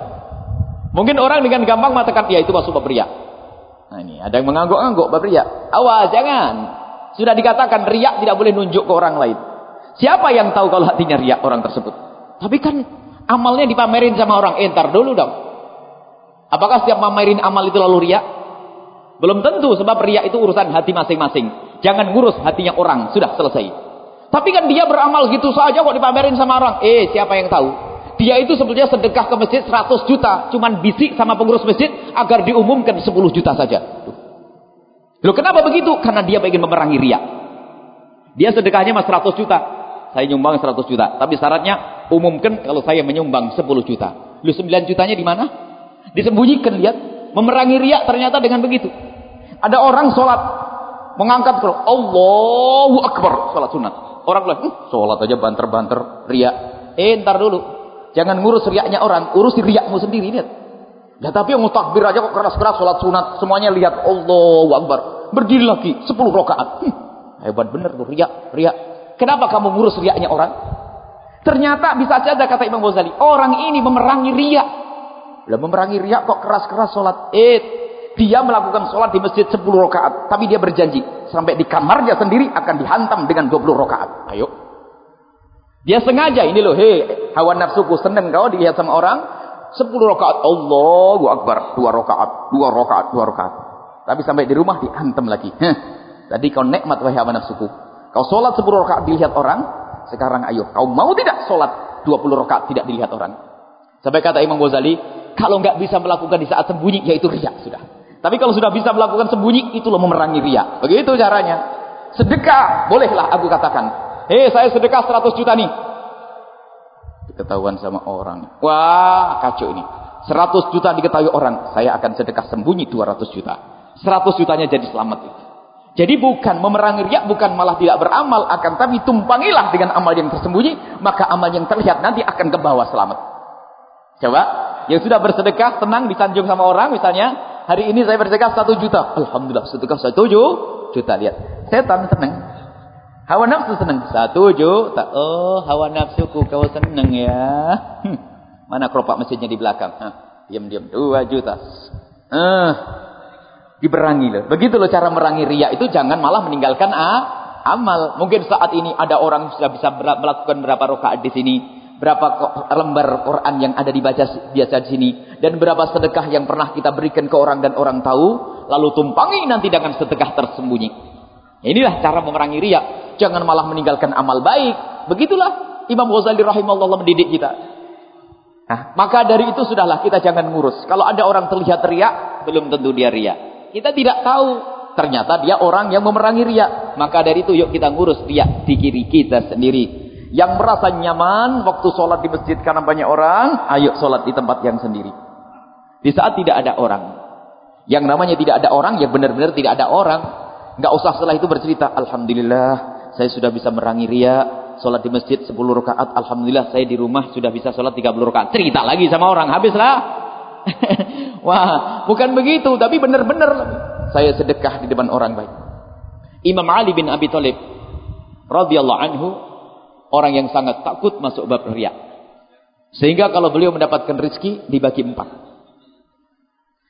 mungkin orang dengan gampang mengatakan ya itu masuk bab nah ini ada yang mengangguk-angguk bab awas jangan sudah dikatakan riak tidak boleh nunjuk ke orang lain. Siapa yang tahu kalau hatinya riak orang tersebut? Tapi kan amalnya dipamerin sama orang. Eh, dulu dong. Apakah setiap pamerin amal itu lalu riak? Belum tentu sebab riak itu urusan hati masing-masing. Jangan ngurus hatinya orang. Sudah selesai. Tapi kan dia beramal gitu saja kok dipamerin sama orang. Eh, siapa yang tahu? Dia itu sebetulnya sedekah ke masjid 100 juta. Cuman bisik sama pengurus masjid agar diumumkan 10 juta saja. Loh kenapa begitu? Karena dia ingin memerangi riak. Dia sedekahnya mas 100 juta. Saya nyumbang 100 juta. Tapi syaratnya umumkan kalau saya menyumbang 10 juta. Lu 9 jutanya di mana? Disembunyikan lihat. Memerangi riak ternyata dengan begitu. Ada orang sholat. Mengangkat kalau Allahu Akbar. Sholat sunat. Orang bilang, hm, sholat aja banter-banter riak. Eh ntar dulu. Jangan ngurus riaknya orang. Urus riakmu sendiri. Lihat. Ya tapi yang takbir aja kok keras-keras sholat sunat. Semuanya lihat Allah Akbar. Berdiri lagi 10 rakaat. Hmm, hebat bener tuh riak, riak. Kenapa kamu ngurus riaknya orang? Ternyata bisa saja kata Imam Ghazali, orang ini memerangi riak. Lah memerangi riak kok keras-keras sholat id. Dia melakukan sholat di masjid 10 rakaat, tapi dia berjanji sampai di kamarnya sendiri akan dihantam dengan 20 rakaat. Ayo. Dia sengaja ini loh, hei, hawa nafsuku seneng kau dilihat sama orang, Sepuluh rakaat Allahu Akbar, dua rakaat, dua rakaat, dua rakaat. Tapi sampai di rumah dihantam lagi. Heh. Tadi kau nikmat wahai hawa nafsuku. Kau solat sepuluh rakaat dilihat orang, sekarang ayo kau mau tidak dua puluh rakaat tidak dilihat orang. Sampai kata Imam Ghazali, Kalau nggak bisa melakukan di saat sembunyi, yaitu riak sudah. Tapi kalau sudah bisa melakukan sembunyi, itulah memerangi riak. Begitu caranya. Sedekah, bolehlah aku katakan. Hei, saya sedekah 100 juta nih. Ketahuan sama orang. Wah, kacau ini. 100 juta diketahui orang. Saya akan sedekah sembunyi 200 juta. 100 jutanya jadi selamat. Jadi bukan memerangi riak, bukan malah tidak beramal. Akan tapi tumpangilah dengan amal yang tersembunyi. Maka amal yang terlihat nanti akan ke bawah selamat. Coba. Yang sudah bersedekah, tenang, disanjung sama orang misalnya. Hari ini saya bersedekah 1 juta. Alhamdulillah, sedekah 1 juta. Lihat. Setan senang. Hawa nafsu senang. Satu juta. Oh, hawa nafsuku kau senang ya. Hm. Mana keropak masjidnya di belakang? Diam-diam. Dua juta. Eh, diberangi loh. Begitu loh cara merangi ria itu jangan malah meninggalkan a, amal. Mungkin saat ini ada orang sudah bisa melakukan berapa rakaat di sini, berapa lembar Quran yang ada dibaca biasa di sini, dan berapa sedekah yang pernah kita berikan ke orang dan orang tahu, lalu tumpangi nanti dengan sedekah tersembunyi. Inilah cara memerangi riak. Jangan malah meninggalkan amal baik. Begitulah Imam Ghazali rahimahullah mendidik kita. Nah, maka dari itu sudahlah kita jangan ngurus. Kalau ada orang terlihat riak, belum tentu dia riak. Kita tidak tahu. Ternyata dia orang yang memerangi riak. Maka dari itu yuk kita ngurus riak di kiri kita sendiri. Yang merasa nyaman waktu sholat di masjid karena banyak orang, ayo sholat di tempat yang sendiri. Di saat tidak ada orang. Yang namanya tidak ada orang, ya benar-benar tidak ada orang. Enggak usah setelah itu bercerita, Alhamdulillah saya sudah bisa merangi ria, sholat di masjid 10 rakaat, Alhamdulillah saya di rumah sudah bisa sholat 30 rakaat. Cerita lagi sama orang, habislah. Wah, bukan begitu, tapi benar-benar saya sedekah di depan orang baik. Imam Ali bin Abi Thalib radhiyallahu anhu orang yang sangat takut masuk bab riya. Sehingga kalau beliau mendapatkan rezeki dibagi empat. Kalau dapat satu juta, dua ratus lima puluh, dua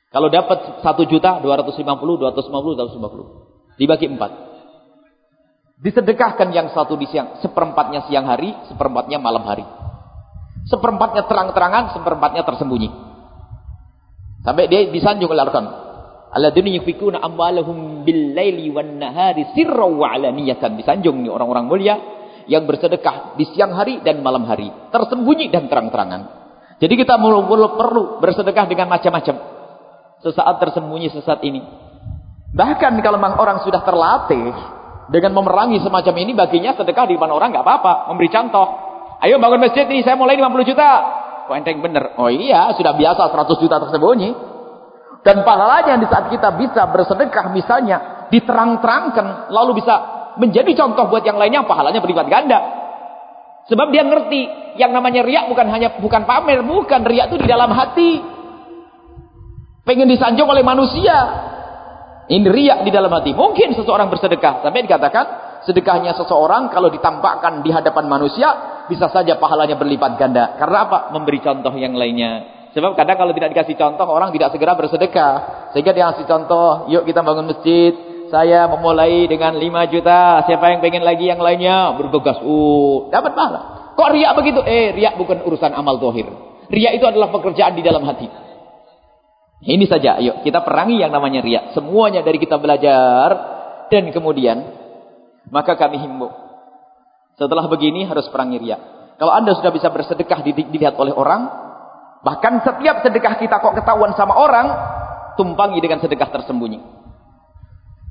ratus lima puluh, dua ratus lima puluh. Dibagi empat. Disedekahkan yang satu di siang. Seperempatnya siang hari, seperempatnya malam hari. Seperempatnya terang-terangan, seperempatnya tersembunyi. Sampai dia disanjung oleh Al-Quran. Alladzina yunfikuna amwalahum bil-laili wan-nahari sirran wa alaniyatan. Disanjung nih orang-orang mulia yang bersedekah di siang hari dan malam hari, tersembunyi dan terang-terangan. Jadi kita perlu bersedekah dengan macam-macam. Sesaat tersembunyi sesaat ini. Bahkan kalau memang orang sudah terlatih dengan memerangi semacam ini baginya sedekah di depan orang nggak apa-apa, memberi contoh. Ayo bangun masjid nih, saya mulai 50 juta. Kok enteng bener? Oh iya, sudah biasa 100 juta tersembunyi. Dan pahalanya di saat kita bisa bersedekah misalnya diterang-terangkan lalu bisa menjadi contoh buat yang lainnya pahalanya berlipat ganda. Sebab dia ngerti yang namanya riak bukan hanya bukan pamer, bukan riak itu di dalam hati. Pengen disanjung oleh manusia, ini riak di dalam hati. Mungkin seseorang bersedekah. Sampai dikatakan, sedekahnya seseorang kalau ditampakkan di hadapan manusia, bisa saja pahalanya berlipat ganda. Karena apa? Memberi contoh yang lainnya. Sebab kadang kalau tidak dikasih contoh, orang tidak segera bersedekah. Sehingga dia kasih contoh, yuk kita bangun masjid. Saya memulai dengan 5 juta. Siapa yang pengen lagi yang lainnya? Bergegas. Uh, dapat pahala. Kok riak begitu? Eh, riak bukan urusan amal tohir. Riak itu adalah pekerjaan di dalam hati. Ini saja, ayo kita perangi yang namanya riak. Semuanya dari kita belajar dan kemudian maka kami himbau. Setelah begini harus perangi riak. Kalau anda sudah bisa bersedekah dilihat oleh orang, bahkan setiap sedekah kita kok ketahuan sama orang, tumpangi dengan sedekah tersembunyi.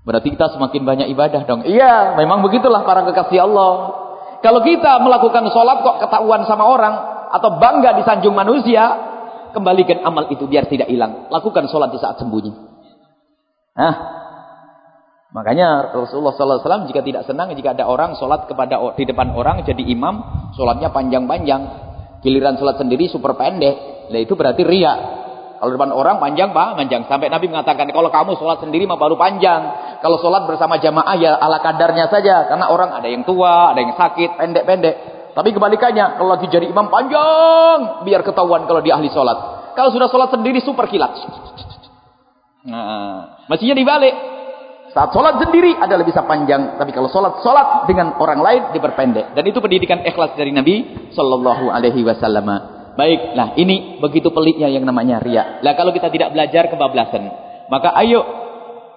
Berarti kita semakin banyak ibadah dong. Iya, memang begitulah para kekasih Allah. Kalau kita melakukan sholat kok ketahuan sama orang, atau bangga disanjung manusia, kembalikan amal itu biar tidak hilang. Lakukan sholat di saat sembunyi. Nah, makanya Rasulullah SAW jika tidak senang jika ada orang sholat kepada di depan orang jadi imam, sholatnya panjang-panjang. Giliran sholat sendiri super pendek. Nah itu berarti ria. Kalau depan orang panjang pak, panjang. Sampai Nabi mengatakan kalau kamu sholat sendiri mah baru panjang. Kalau sholat bersama jamaah ya ala kadarnya saja. Karena orang ada yang tua, ada yang sakit, pendek-pendek. Tapi kebalikannya, kalau lagi jadi imam panjang, biar ketahuan kalau dia ahli sholat. Kalau sudah sholat sendiri super kilat. Nah, mestinya dibalik. Saat sholat sendiri adalah bisa panjang, tapi kalau sholat sholat dengan orang lain diperpendek. Dan itu pendidikan ikhlas dari Nabi Shallallahu Alaihi Wasallam. Baik, nah ini begitu peliknya yang namanya ria. Lah kalau kita tidak belajar kebablasan, maka ayo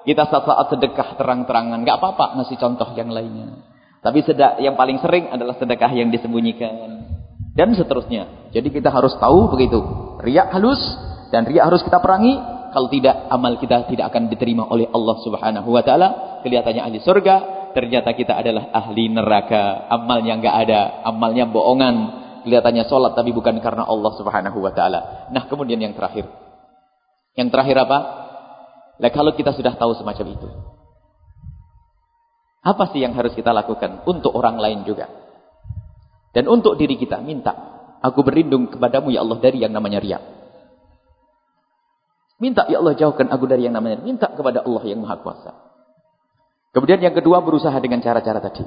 kita saat-saat sedekah terang-terangan, nggak apa-apa ngasih contoh yang lainnya. Tapi sedak yang paling sering adalah sedekah yang disembunyikan. Dan seterusnya. Jadi kita harus tahu begitu. Riak halus Dan ria harus kita perangi. Kalau tidak, amal kita tidak akan diterima oleh Allah subhanahu wa ta'ala. Kelihatannya ahli surga. Ternyata kita adalah ahli neraka. Amalnya enggak ada. Amalnya bohongan. Kelihatannya sholat tapi bukan karena Allah subhanahu wa ta'ala. Nah kemudian yang terakhir. Yang terakhir apa? Nah, kalau kita sudah tahu semacam itu. Apa sih yang harus kita lakukan untuk orang lain juga? Dan untuk diri kita minta, aku berlindung kepadamu ya Allah dari yang namanya riak. Minta ya Allah jauhkan aku dari yang namanya minta kepada Allah yang Maha Kuasa. Kemudian yang kedua berusaha dengan cara-cara tadi.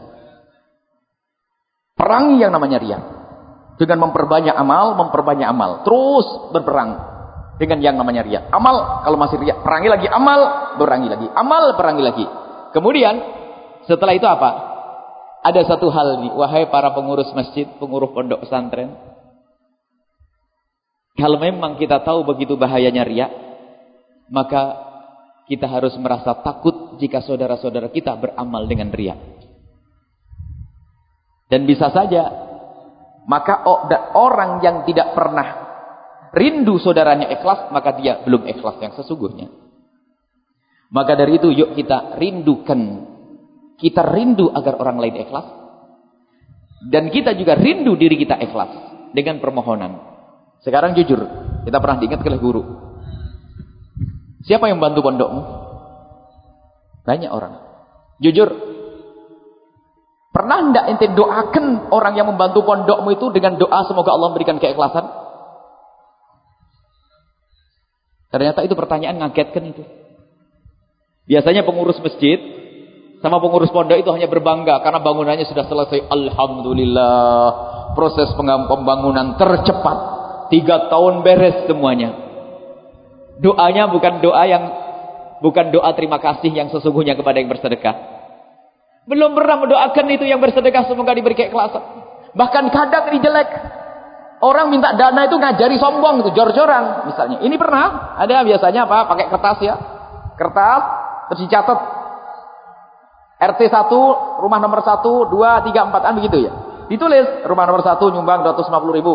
Perangi yang namanya riak. Dengan memperbanyak amal, memperbanyak amal. Terus berperang dengan yang namanya riak. Amal kalau masih riak, perangi lagi amal, berangi lagi. Amal, perangi lagi. Kemudian setelah itu apa? Ada satu hal nih, wahai para pengurus masjid, pengurus pondok pesantren. Kalau memang kita tahu begitu bahayanya riak, maka kita harus merasa takut jika saudara-saudara kita beramal dengan riak. Dan bisa saja, maka orang yang tidak pernah rindu saudaranya ikhlas, maka dia belum ikhlas yang sesungguhnya. Maka dari itu yuk kita rindukan kita rindu agar orang lain ikhlas. Dan kita juga rindu diri kita ikhlas. Dengan permohonan. Sekarang jujur. Kita pernah diingat oleh guru. Siapa yang bantu pondokmu? Banyak orang. Jujur. Pernah tidak ente doakan orang yang membantu pondokmu itu dengan doa semoga Allah memberikan keikhlasan? Ternyata itu pertanyaan ngagetkan itu. Biasanya pengurus masjid sama pengurus pondok itu hanya berbangga karena bangunannya sudah selesai. Alhamdulillah. Proses pembangunan tercepat. Tiga tahun beres semuanya. Doanya bukan doa yang bukan doa terima kasih yang sesungguhnya kepada yang bersedekah. Belum pernah mendoakan itu yang bersedekah semoga diberi keikhlasan. Bahkan kadang ini jelek. Orang minta dana itu ngajari sombong itu, jor-joran misalnya. Ini pernah, ada biasanya apa? Pakai kertas ya. Kertas terus dicatat RT 1, rumah nomor 1, 2, 3, 4, kan begitu ya. Ditulis, rumah nomor 1 nyumbang 250 ribu.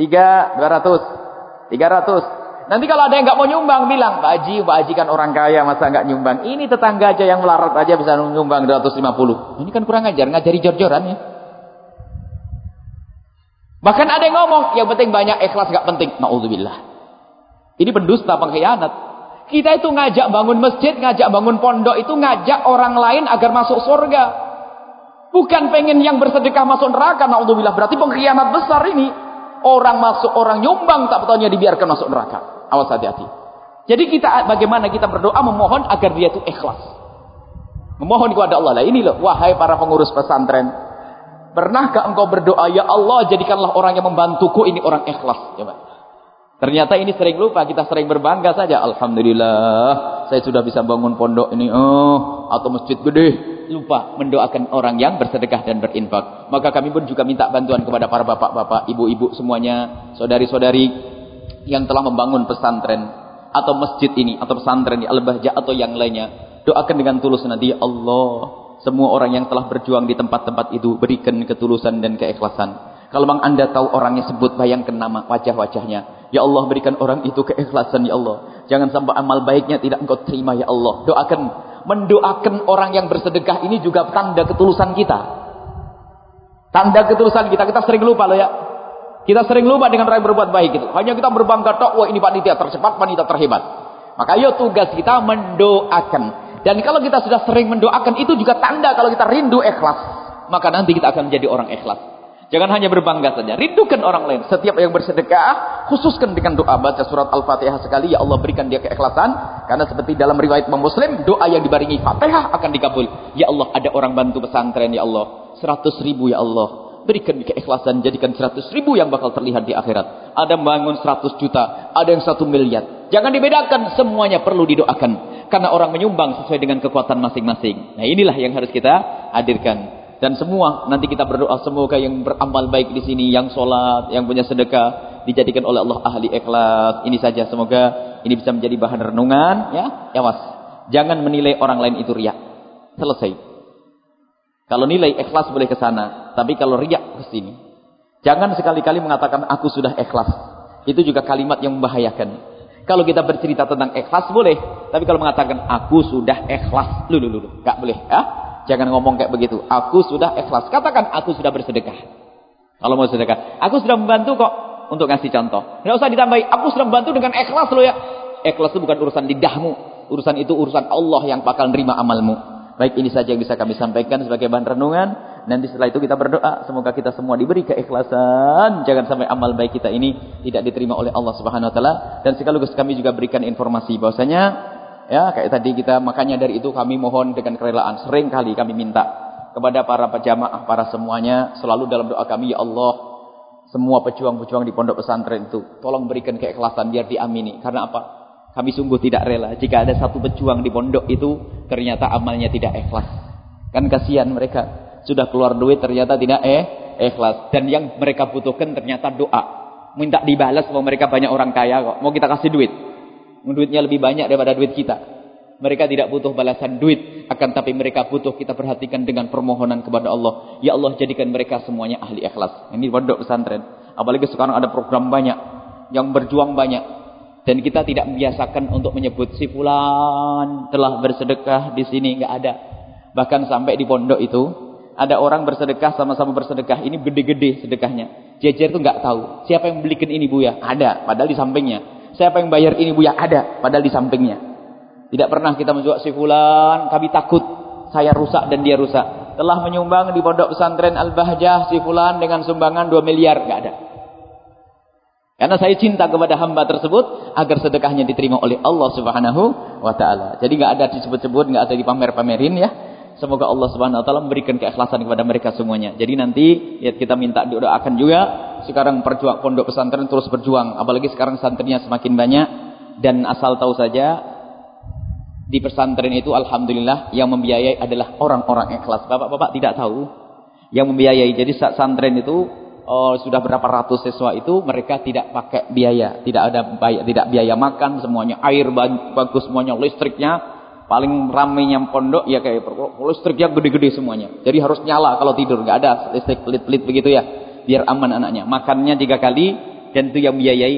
3, 200. 300. Nanti kalau ada yang nggak mau nyumbang, bilang, Pak Haji, Pak Haji kan orang kaya, masa nggak nyumbang. Ini tetangga aja yang melarat aja bisa nyumbang 250. Ini kan kurang ajar, ngajari jor-joran ya. Bahkan ada yang ngomong, yang penting banyak ikhlas nggak penting. Nauzubillah. Ini pendusta, pengkhianat. Kita itu ngajak bangun masjid, ngajak bangun pondok itu ngajak orang lain agar masuk surga. Bukan pengen yang bersedekah masuk neraka. Naudzubillah. Berarti pengkhianat besar ini. Orang masuk, orang nyumbang tak betulnya dibiarkan masuk neraka. Awas hati-hati. Jadi kita bagaimana kita berdoa memohon agar dia itu ikhlas. Memohon kepada Allah. Lah ini loh, wahai para pengurus pesantren. Pernahkah engkau berdoa, ya Allah jadikanlah orang yang membantuku ini orang ikhlas. Coba. Ternyata ini sering lupa, kita sering berbangga saja. Alhamdulillah, saya sudah bisa bangun pondok ini, oh, atau masjid gede. Lupa mendoakan orang yang bersedekah dan berinfak. Maka kami pun juga minta bantuan kepada para bapak-bapak, ibu-ibu semuanya, saudari-saudari yang telah membangun pesantren atau masjid ini atau pesantren di Al-Bahjah atau yang lainnya. Doakan dengan tulus nanti ya Allah, semua orang yang telah berjuang di tempat-tempat itu berikan ketulusan dan keikhlasan. Kalau memang anda tahu orangnya sebut, bayangkan nama wajah-wajahnya. Ya Allah berikan orang itu keikhlasan ya Allah. Jangan sampai amal baiknya tidak engkau terima ya Allah. Doakan, mendoakan orang yang bersedekah ini juga tanda ketulusan kita. Tanda ketulusan kita, kita sering lupa loh ya. Kita sering lupa dengan orang berbuat baik itu. Hanya kita berbangga tok, wah ini panitia tercepat, panitia terhebat. Maka ayo tugas kita mendoakan. Dan kalau kita sudah sering mendoakan, itu juga tanda kalau kita rindu ikhlas. Maka nanti kita akan menjadi orang ikhlas. Jangan hanya berbangga saja. Rindukan orang lain. Setiap yang bersedekah, khususkan dengan doa baca surat Al-Fatihah sekali. Ya Allah berikan dia keikhlasan. Karena seperti dalam riwayat Muslim, doa yang dibaringi Fatihah akan dikabul. Ya Allah, ada orang bantu pesantren ya Allah. Seratus ribu ya Allah. Berikan keikhlasan, jadikan seratus ribu yang bakal terlihat di akhirat. Ada bangun seratus juta, ada yang satu miliar. Jangan dibedakan, semuanya perlu didoakan. Karena orang menyumbang sesuai dengan kekuatan masing-masing. Nah inilah yang harus kita hadirkan. Dan semua nanti kita berdoa semoga yang beramal baik di sini, yang sholat, yang punya sedekah dijadikan oleh Allah ahli ikhlas. Ini saja semoga ini bisa menjadi bahan renungan ya. Ya Mas. Jangan menilai orang lain itu riak. Selesai. Kalau nilai ikhlas boleh ke sana, tapi kalau riak ke sini. Jangan sekali-kali mengatakan aku sudah ikhlas. Itu juga kalimat yang membahayakan. Kalau kita bercerita tentang ikhlas boleh, tapi kalau mengatakan aku sudah ikhlas, lu lu lu, enggak boleh, ya? Jangan ngomong kayak begitu. Aku sudah ikhlas. Katakan aku sudah bersedekah. Kalau mau sedekah, aku sudah membantu kok untuk ngasih contoh. Enggak usah ditambahi, aku sudah membantu dengan ikhlas lo ya. Ikhlas itu bukan urusan lidahmu, urusan itu urusan Allah yang bakal nerima amalmu. Baik ini saja yang bisa kami sampaikan sebagai bahan renungan. Nanti setelah itu kita berdoa. Semoga kita semua diberi keikhlasan. Jangan sampai amal baik kita ini tidak diterima oleh Allah Subhanahu Wa Taala. Dan sekaligus kami juga berikan informasi bahwasanya ya kayak tadi kita makanya dari itu kami mohon dengan kerelaan. Sering kali kami minta kepada para pejamaah, para semuanya selalu dalam doa kami ya Allah semua pejuang-pejuang di pondok pesantren itu tolong berikan keikhlasan biar diamini. Karena apa? Kami sungguh tidak rela jika ada satu pejuang di pondok itu ternyata amalnya tidak ikhlas. Kan kasihan mereka. Sudah keluar duit ternyata tidak eh ikhlas. Dan yang mereka butuhkan ternyata doa. Minta dibalas bahwa mereka banyak orang kaya kok. Mau kita kasih duit. Duitnya lebih banyak daripada duit kita. Mereka tidak butuh balasan duit. Akan tapi mereka butuh kita perhatikan dengan permohonan kepada Allah. Ya Allah jadikan mereka semuanya ahli ikhlas. Ini pondok pesantren. Apalagi sekarang ada program banyak. Yang berjuang banyak. Dan kita tidak membiasakan untuk menyebut si fulan telah bersedekah di sini enggak ada. Bahkan sampai di pondok itu ada orang bersedekah sama-sama bersedekah. Ini gede-gede sedekahnya. Jejer itu enggak tahu. Siapa yang belikan ini Buya? Ada, padahal di sampingnya. Siapa yang bayar ini Buya? Ada, padahal di sampingnya. Tidak pernah kita menjual si fulan, kami takut saya rusak dan dia rusak. Telah menyumbang di pondok pesantren Al-Bahjah si fulan dengan sumbangan 2 miliar, enggak ada. Karena saya cinta kepada hamba tersebut agar sedekahnya diterima oleh Allah Subhanahu wa taala. Jadi enggak ada disebut-sebut, enggak ada dipamer-pamerin ya. Semoga Allah Subhanahu wa taala memberikan keikhlasan kepada mereka semuanya. Jadi nanti ya kita minta doakan juga sekarang perjuang pondok pesantren terus berjuang, apalagi sekarang santrinya semakin banyak dan asal tahu saja di pesantren itu alhamdulillah yang membiayai adalah orang-orang ikhlas. Bapak-bapak tidak tahu yang membiayai. Jadi saat santren itu oh, sudah berapa ratus siswa itu mereka tidak pakai biaya, tidak ada biaya, tidak biaya makan, semuanya air bagus semuanya, listriknya paling ramainya pondok ya kayak listriknya gede-gede semuanya. Jadi harus nyala kalau tidur, nggak ada listrik pelit-pelit begitu ya, biar aman anaknya. Makannya tiga kali dan itu yang biayai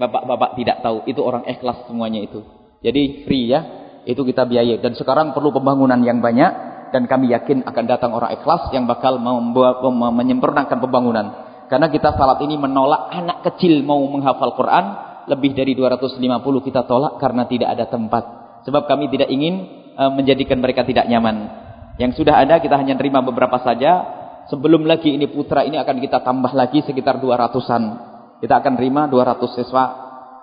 bapak-bapak tidak tahu, itu orang ikhlas semuanya itu. Jadi free ya, itu kita biayai dan sekarang perlu pembangunan yang banyak dan kami yakin akan datang orang ikhlas yang bakal membuat menyempurnakan pembangunan. Karena kita salat ini menolak anak kecil mau menghafal Quran, lebih dari 250 kita tolak karena tidak ada tempat. Sebab kami tidak ingin uh, menjadikan mereka tidak nyaman. Yang sudah ada kita hanya terima beberapa saja. Sebelum lagi ini putra ini akan kita tambah lagi sekitar 200-an. Kita akan terima 200 siswa.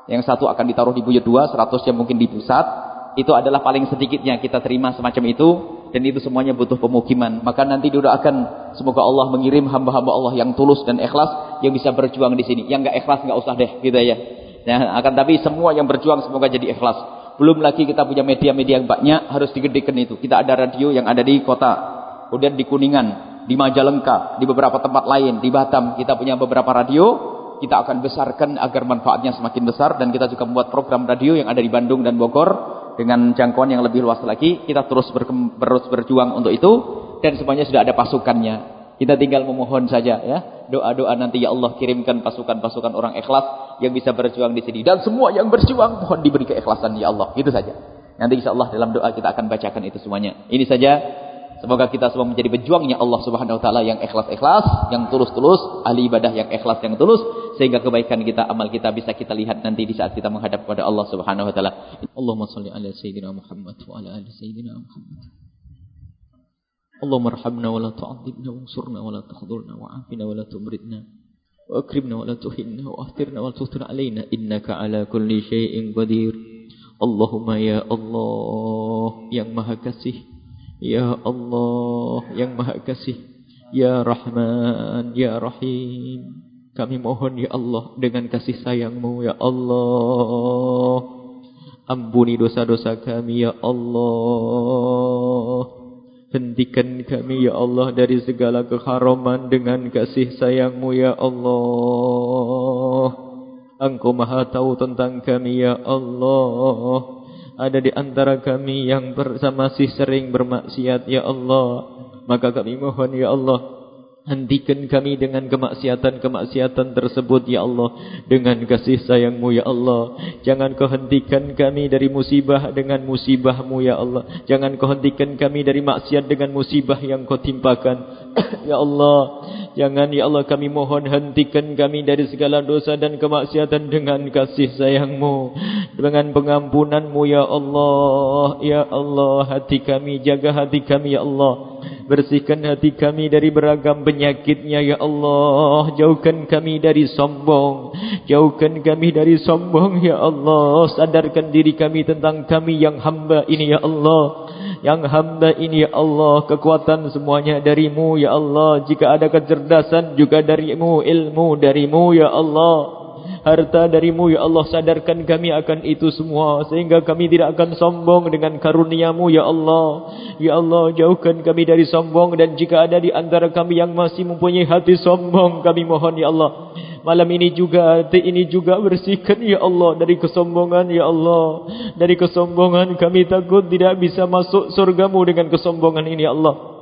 Yang satu akan ditaruh di Buyut 2, 100 yang mungkin di pusat. Itu adalah paling sedikitnya kita terima semacam itu dan itu semuanya butuh pemukiman. Maka nanti doakan semoga Allah mengirim hamba-hamba Allah yang tulus dan ikhlas yang bisa berjuang di sini. Yang enggak ikhlas enggak usah deh, gitu ya. Nah, akan tapi semua yang berjuang semoga jadi ikhlas. Belum lagi kita punya media-media yang banyak harus digedekan itu. Kita ada radio yang ada di kota, kemudian di Kuningan, di Majalengka, di beberapa tempat lain, di Batam kita punya beberapa radio. Kita akan besarkan agar manfaatnya semakin besar dan kita juga membuat program radio yang ada di Bandung dan Bogor dengan jangkauan yang lebih luas lagi. Kita terus, terus berjuang untuk itu dan semuanya sudah ada pasukannya. Kita tinggal memohon saja ya. Doa-doa nanti ya Allah kirimkan pasukan-pasukan orang ikhlas yang bisa berjuang di sini dan semua yang berjuang mohon diberi keikhlasan ya Allah. Itu saja. Nanti insya Allah dalam doa kita akan bacakan itu semuanya. Ini saja Semoga kita semua menjadi pejuangnya Allah Subhanahu wa taala yang ikhlas-ikhlas, yang tulus-tulus, ahli ibadah yang ikhlas yang tulus sehingga kebaikan kita, amal kita bisa kita lihat nanti di saat kita menghadap kepada Allah Subhanahu wa taala. Allahumma shalli ala sayyidina Muhammad wa ala ali sayyidina Muhammad. Allahumma arhamna wa la tu'adzibna wansurna wa la tahdhurna wa afina wa la tumridna wa akrimna wa wa ahtirna wa la tuhtir alaina innaka ala kulli syai'in qadir. Allahumma ya Allah yang maha kasih Ya Allah yang Maha Kasih Ya Rahman Ya Rahim. Kami mohon Ya Allah dengan kasih sayangmu Ya Allah. Ampuni dosa-dosa kami Ya Allah. Hentikan kami Ya Allah dari segala keharaman dengan kasih sayangmu Ya Allah. Engkau maha tahu tentang kami Ya Allah ada di antara kami yang bersama si sering bermaksiat ya Allah. Maka kami mohon ya Allah Hentikan kami dengan kemaksiatan-kemaksiatan tersebut ya Allah dengan kasih sayangmu ya Allah. Jangan kau hentikan kami dari musibah dengan musibahmu ya Allah. Jangan kau hentikan kami dari maksiat dengan musibah yang kau timpakan. ya Allah, jangan ya Allah kami mohon hentikan kami dari segala dosa dan kemaksiatan dengan kasih sayangmu. Dengan pengampunanmu ya Allah. Ya Allah, hati kami jaga hati kami ya Allah. Bersihkan hati kami dari beragam penyakitnya ya Allah. Jauhkan kami dari sombong. Jauhkan kami dari sombong ya Allah. Sadarkan diri kami tentang kami yang hamba ini ya Allah. Yang hamba ini ya Allah. Kekuatan semuanya darimu ya Allah. Jika ada kecerdasan juga darimu Ilmu darimu ya Allah harta darimu ya Allah sadarkan kami akan itu semua sehingga kami tidak akan sombong dengan karuniamu ya Allah. Ya Allah jauhkan kami dari sombong dan jika ada di antara kami yang masih mempunyai hati sombong kami mohon ya Allah. Malam ini juga hati ini juga bersihkan ya Allah dari kesombongan ya Allah. Dari kesombongan kami takut tidak bisa masuk surgamu dengan kesombongan ini ya Allah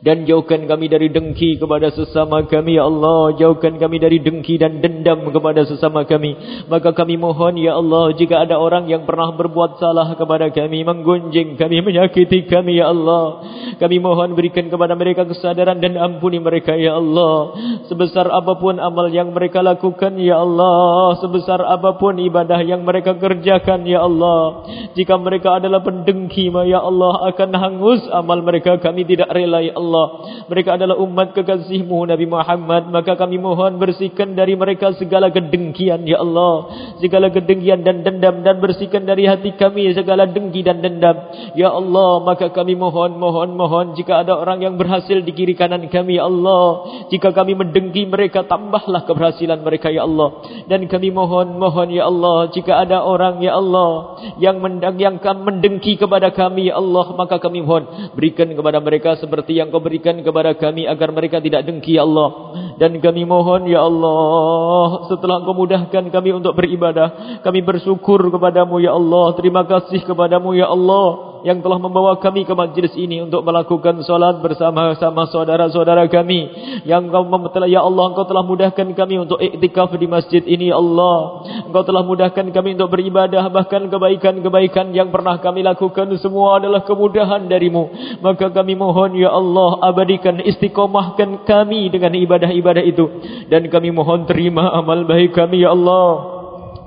dan jauhkan kami dari dengki kepada sesama kami ya Allah. Jauhkan kami dari dengki dan dendam kepada sesama kami. Maka kami mohon ya Allah jika ada orang yang pernah berbuat salah kepada kami menggunjing kami menyakiti kami ya Allah. Kami mohon berikan kepada mereka kesadaran dan ampuni mereka ya Allah. Sebesar apapun amal yang mereka lakukan ya Allah. Sebesar apapun ibadah yang mereka kerjakan ya Allah. Jika mereka adalah pendengki ya Allah akan hangus amal mereka. Kami tidak rela ya Allah. Mereka adalah umat kekasihmu Nabi Muhammad. Maka kami mohon bersihkan dari mereka segala kedengkian Ya Allah. Segala kedengkian dan dendam Dan bersihkan dari hati kami segala dengki dan dendam. Ya Allah Maka kami mohon, mohon, mohon Jika ada orang yang berhasil di kiri kanan kami Ya Allah. Jika kami mendengki mereka Tambahlah keberhasilan mereka Ya Allah. Dan kami mohon, mohon Ya Allah Jika ada orang Ya Allah yang mendengki kepada kami Ya Allah Maka kami mohon Berikan kepada mereka seperti yang kau berikan kepada kami agar mereka tidak dengki ya Allah. Dan kami mohon ya Allah setelah engkau mudahkan kami untuk beribadah kami bersyukur kepadamu ya Allah. Terima kasih kepadamu ya Allah yang telah membawa kami ke majlis ini untuk melakukan solat bersama-sama saudara-saudara kami. Yang engkau telah ya Allah engkau telah mudahkan kami untuk iktikaf di masjid ini ya Allah. Engkau telah mudahkan kami untuk beribadah bahkan kebaikan-kebaikan yang pernah kami lakukan semua adalah kemudahan darimu. Maka kami mohon ya Allah abadikan istiqomahkan kami dengan ibadah-ibadah itu. Dan kami mohon terima amal baik kami ya Allah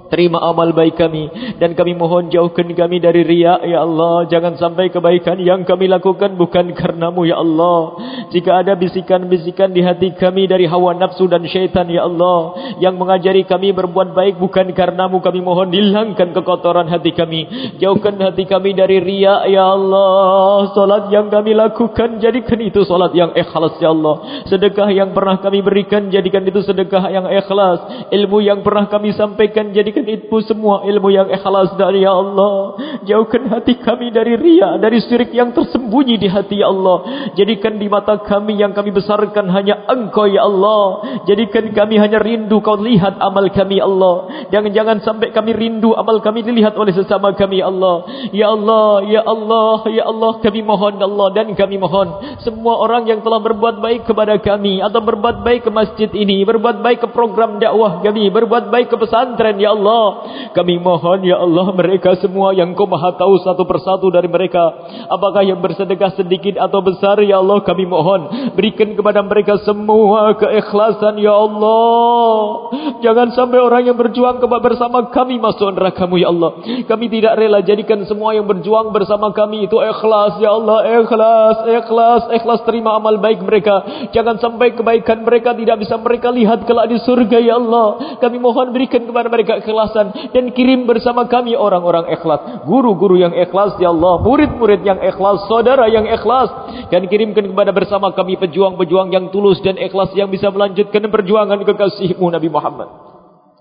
Terima amal baik kami. Dan kami mohon jauhkan kami dari riak ya Allah. Jangan sampai kebaikan yang kami lakukan bukan karenamu ya Allah. Jika ada bisikan-bisikan di hati kami dari hawa nafsu dan syaitan ya Allah yang mengajari kami berbuat baik bukan karenamu kami mohon hilangkan kekotoran hati kami. Jauhkan hati kami dari riak ya Allah. Solat yang kami lakukan jadikan itu solat yang ikhlas ya Allah. Sedekah yang pernah kami berikan jadikan itu sedekah yang ikhlas. Ilmu yang pernah kami sampaikan jadikan Jadikan itu semua ilmu yang ikhlas dari Ya Allah. Jauhkan hati kami dari ria, dari syirik yang tersembunyi di hati Ya Allah. Jadikan di mata kami yang kami besarkan hanya Engkau Ya Allah. Jadikan kami hanya rindu kau lihat amal kami Ya Allah. Jangan-jangan sampai kami rindu amal kami dilihat oleh sesama kami Ya Allah. Ya Allah, Ya Allah, Ya Allah kami mohon Allah dan kami mohon semua orang yang telah berbuat baik kepada kami atau berbuat baik ke masjid ini, berbuat baik ke program dakwah kami, berbuat baik ke pesantren Ya Allah. Allah. Kami mohon ya Allah mereka semua yang kau maha tahu satu persatu dari mereka Apakah yang bersedekah sedikit atau besar ya Allah kami mohon Berikan kepada mereka semua keikhlasan ya Allah. Jangan sampai orang yang berjuang bersama kami masuk nerakamu ya Allah. Kami tidak rela jadikan semua yang berjuang bersama kami itu ikhlas ya Allah Ikhlas, ikhlas, ikhlas. Terima amal baik mereka. Jangan sampai kebaikan mereka tidak bisa mereka lihat kelak di surga ya Allah. Kami mohon berikan kepada mereka ikhlas keikhlasan dan kirim bersama kami orang-orang ikhlas, guru-guru yang ikhlas ya Allah, murid-murid yang ikhlas, saudara yang ikhlas. Dan kirimkan kepada bersama kami pejuang-pejuang yang tulus dan ikhlas yang bisa melanjutkan perjuangan kekasihmu Nabi Muhammad.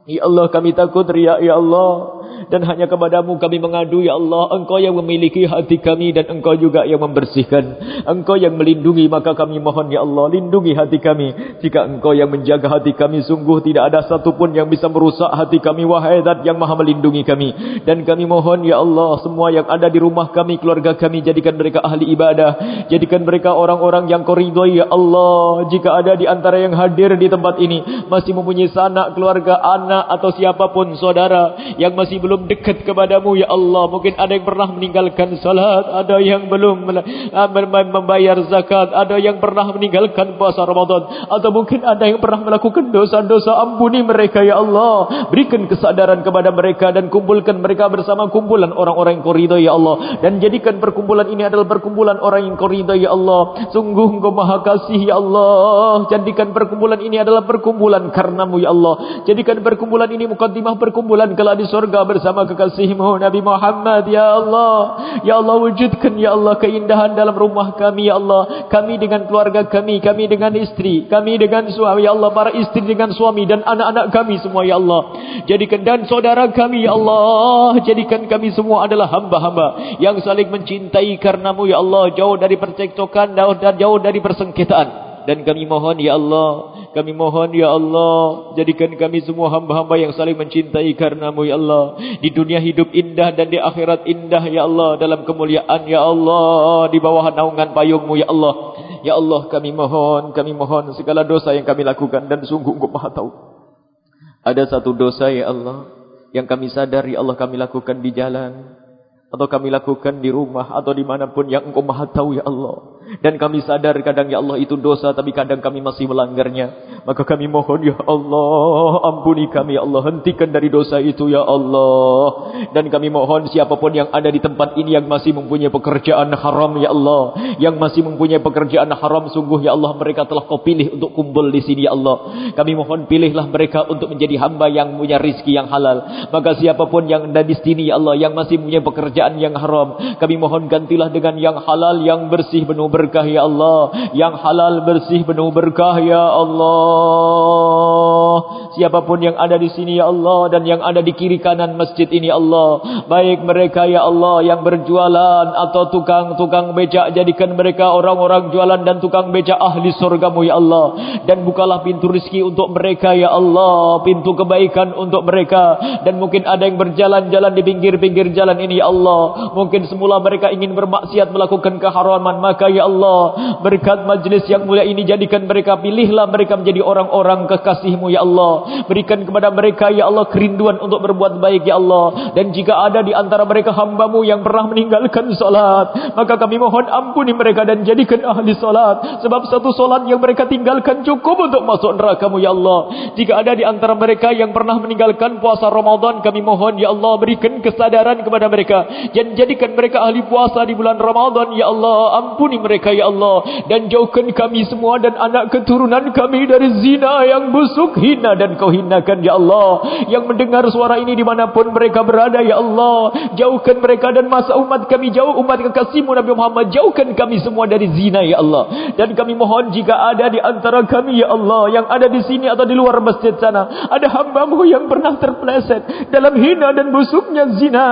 Ya Allah kami takut riak ya Allah Dan hanya kepadamu kami mengadu ya Allah. Engkau yang memiliki hati kami dan engkau juga yang membersihkan. Engkau yang melindungi maka kami mohon ya Allah. Lindungi hati kami. Jika engkau yang menjaga hati kami sungguh tidak ada satupun yang bisa merusak hati kami. Wahai dat yang maha melindungi kami. Dan kami mohon ya Allah. Semua yang ada di rumah kami, keluarga kami. Jadikan mereka ahli ibadah. Jadikan mereka orang-orang yang koridoi ya Allah. Jika ada di antara yang hadir di tempat ini. Masih mempunyai sanak, keluarga, anak atau siapapun saudara. Yang masih belum dekat kepadamu ya Allah. Mungkin ada yang pernah meninggalkan salat ada yang belum ah, membayar zakat ada yang pernah meninggalkan puasa Ramadan atau mungkin ada yang pernah melakukan dosa-dosa. Ampuni mereka ya Allah. Berikan kesadaran kepada mereka dan kumpulkan mereka bersama kumpulan orang-orang yang kau ya Allah. Dan jadikan perkumpulan ini adalah perkumpulan orang yang kau ya Allah. Sungguh engkau maha kasih ya Allah. Jadikan perkumpulan ini adalah perkumpulan karenamu ya Allah. Jadikan perkumpulan ini mukaddimah perkumpulan kelak di surga bersama kekasihmu Nabi Muhammad ya Allah. Ya Allah wujudkan ya Allah keindahan dalam rumah kami ya Allah. Kami dengan keluarga kami kami dengan istri kami dengan suami ya Allah. Para istri dengan suami dan anak-anak kami semua ya Allah. Jadikan dan saudara kami ya Allah. Jadikan kami semua adalah hamba-hamba yang saling mencintai karenamu ya Allah. Jauh dari percekcokan dan jauh dari persengketaan. Dan kami mohon ya Allah kami mohon ya Allah jadikan kami semua hamba-hamba yang saling mencintai karenamu ya Allah. Di dunia hidup indah dan di akhirat indah ya Allah. Dalam kemuliaan ya Allah di bawah naungan payungmu ya Allah. Ya Allah kami mohon kami mohon segala dosa yang kami lakukan dan sungguh engkau maha tahu. Ada satu dosa ya Allah yang kami sadari Allah kami lakukan di jalan atau kami lakukan di rumah atau dimanapun yang engkau maha tahu ya Allah dan kami sadar kadang ya Allah itu dosa tapi kadang kami masih melanggarnya. Maka kami mohon ya Allah ampuni kami ya Allah. Hentikan dari dosa itu ya Allah. Dan kami mohon siapapun yang ada di tempat ini yang masih mempunyai pekerjaan haram ya Allah. Yang masih mempunyai pekerjaan haram sungguh ya Allah. Mereka telah kau pilih untuk kumpul di sini ya Allah. Kami mohon pilihlah mereka untuk menjadi hamba yang punya rizki yang halal. Maka siapapun yang ada di sini ya Allah. Yang masih mempunyai pekerjaan yang haram. Kami mohon gantilah dengan yang halal yang bersih penuh berkah ya Allah. Yang halal bersih penuh berkah ya Allah siapapun yang ada di sini ya Allah dan yang ada di kiri kanan masjid ini ya Allah. Baik mereka ya Allah yang berjualan atau tukang-tukang becak. Jadikan mereka orang-orang jualan dan tukang becak ahli surgamu ya Allah. Dan bukalah pintu rezeki untuk mereka ya Allah. Pintu kebaikan untuk mereka. Dan mungkin ada yang berjalan-jalan di pinggir-pinggir jalan ini ya Allah. Mungkin semula mereka ingin bermaksiat melakukan keharaman. Maka ya Allah berkat majlis yang mulia ini jadikan mereka pilihlah mereka menjadi orang-orang kekasihmu ya Allah berikan kepada mereka ya Allah kerinduan untuk berbuat baik ya Allah. Dan jika ada di antara mereka hambamu yang pernah meninggalkan salat maka kami mohon ampuni mereka dan jadikan ahli salat sebab satu salat yang mereka tinggalkan cukup untuk masuk nerakamu ya Allah. Jika ada di antara mereka yang pernah meninggalkan puasa Ramadan kami mohon ya Allah berikan kesadaran kepada mereka. Dan jadikan mereka ahli puasa di bulan Ramadan ya Allah. Ampuni mereka ya Allah. Dan jauhkan kami semua dan anak keturunan kami dari zina yang busuk hina dan kau hinakan ya Allah. Yang mendengar suara ini dimanapun mereka berada ya Allah. Jauhkan mereka dan masa umat kami jauh umat kekasihmu Nabi Muhammad. Jauhkan kami semua dari zina ya Allah. Dan kami mohon jika ada di antara kami ya Allah yang ada di sini atau di luar masjid sana ada hambamu yang pernah terpleset dalam hina dan busuknya zina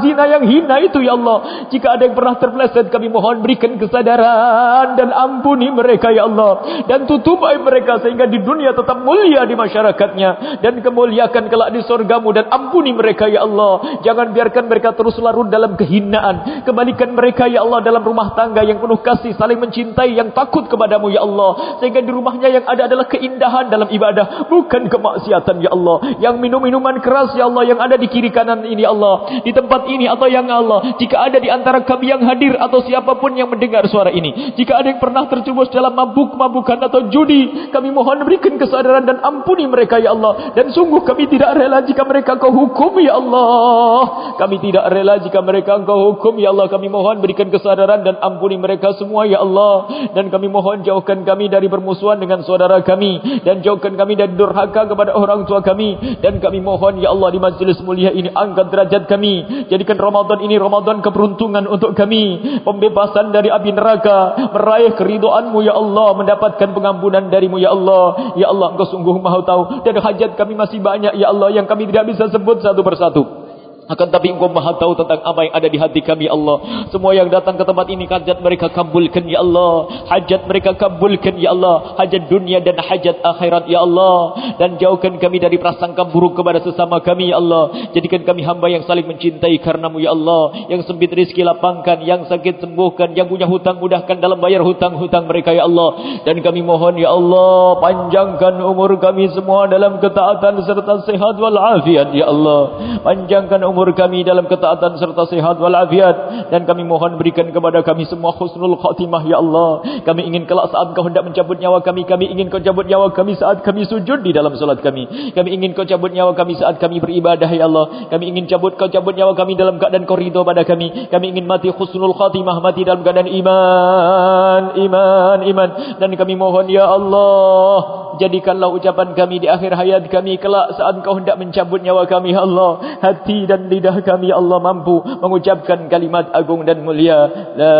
zina yang hina itu ya Allah. Jika ada yang pernah terpleset kami mohon berikan kesadaran dan ampuni mereka ya Allah. Dan tutup aib mereka sehingga di dunia tetap mulia di masyarakatnya dan kemuliakan kelak di surgamu dan ampuni mereka ya Allah. Jangan biarkan mereka terus larut dalam kehinaan. Kembalikan mereka ya Allah dalam rumah tangga yang penuh kasih saling mencintai yang takut kepadamu ya Allah. Sehingga di rumahnya yang ada adalah keindahan dalam ibadah bukan kemaksiatan ya Allah. Yang minum minuman keras ya Allah yang ada di kiri kanan ini ya Allah. Di tempat ini atau yang Allah. Jika ada di antara kami yang hadir atau siapapun yang mendengar suara ini. Jika ada yang pernah terjumus dalam mabuk-mabukan atau judi, kami mohon berikan kesadaran dan ampuni mereka ya Allah. Dan sungguh kami tidak rela jika mereka kau hukum ya Allah. Kami tidak rela jika mereka kau hukum ya Allah. Kami mohon berikan kesadaran dan ampuni mereka semua ya Allah. Dan kami mohon jauhkan kami dari bermusuhan dengan saudara kami. Dan jauhkan kami dari durhaka kepada orang tua kami. Dan kami mohon ya Allah di majlis mulia ini angkat derajat kami. Jadikan Ramadan ini Ramadan keberuntungan untuk kami. Pembebasan dari api neraka meraih keridoanmu ya Allah mendapatkan pengampunan darimu ya Allah ya Allah engkau sungguh maha tahu dan hajat kami masih banyak. Ya Allah yang kami tidak bisa sebut satu persatu Akan tapi engkau maha tahu tentang apa yang ada di hati kami Allah. Semua yang datang ke tempat ini hajat mereka kabulkan ya Allah. Hajat mereka kabulkan ya Allah. Hajat dunia dan hajat akhirat ya Allah. Dan jauhkan kami dari prasangka buruk kepada sesama kami ya Allah. Jadikan kami hamba yang saling mencintai karenamu ya Allah. Yang sempit rizki lapangkan. Yang sakit sembuhkan. Yang punya hutang mudahkan dalam bayar hutang-hutang mereka ya Allah. Dan kami mohon ya Allah. Panjangkan umur kami semua dalam ketaatan serta sehat walafiat ya Allah. Panjangkan umur umur kami dalam ketaatan serta sehat walafiat. Dan kami mohon berikan kepada kami semua husnul khatimah ya Allah. Kami ingin kelak saat kau hendak mencabut nyawa kami. Kami ingin kau cabut nyawa kami saat kami sujud di dalam salat kami. Kami ingin kau cabut nyawa kami saat kami beribadah ya Allah. Kami ingin cabut kau cabut nyawa kami dalam keadaan kau ridha pada kami. Kami ingin mati husnul khatimah mati dalam keadaan iman iman iman. Dan kami mohon ya Allah jadikanlah ucapan kami di akhir hayat kami kelak saat kau hendak mencabut nyawa kami ya Allah. Hati dan lidah kami ya Allah mampu mengucapkan kalimat agung dan mulia la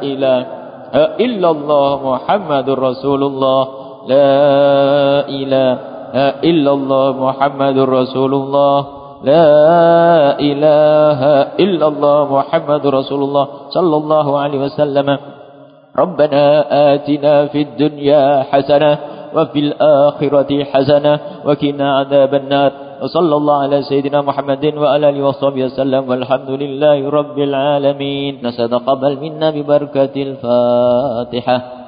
ilaha illallah muhammadur rasulullah la ilaha illallah muhammadur rasulullah la ilaha illallah muhammadur rasulullah sallallahu alaihi wasallam ربنا آتنا في الدنيا حسنة وفي الآخرة حسنة وكنا عذاب النار وصلى الله على سيدنا محمد وعلى آله وصحبه وسلم والحمد لله رب العالمين. نسد قبل منا ببركة الفاتحة.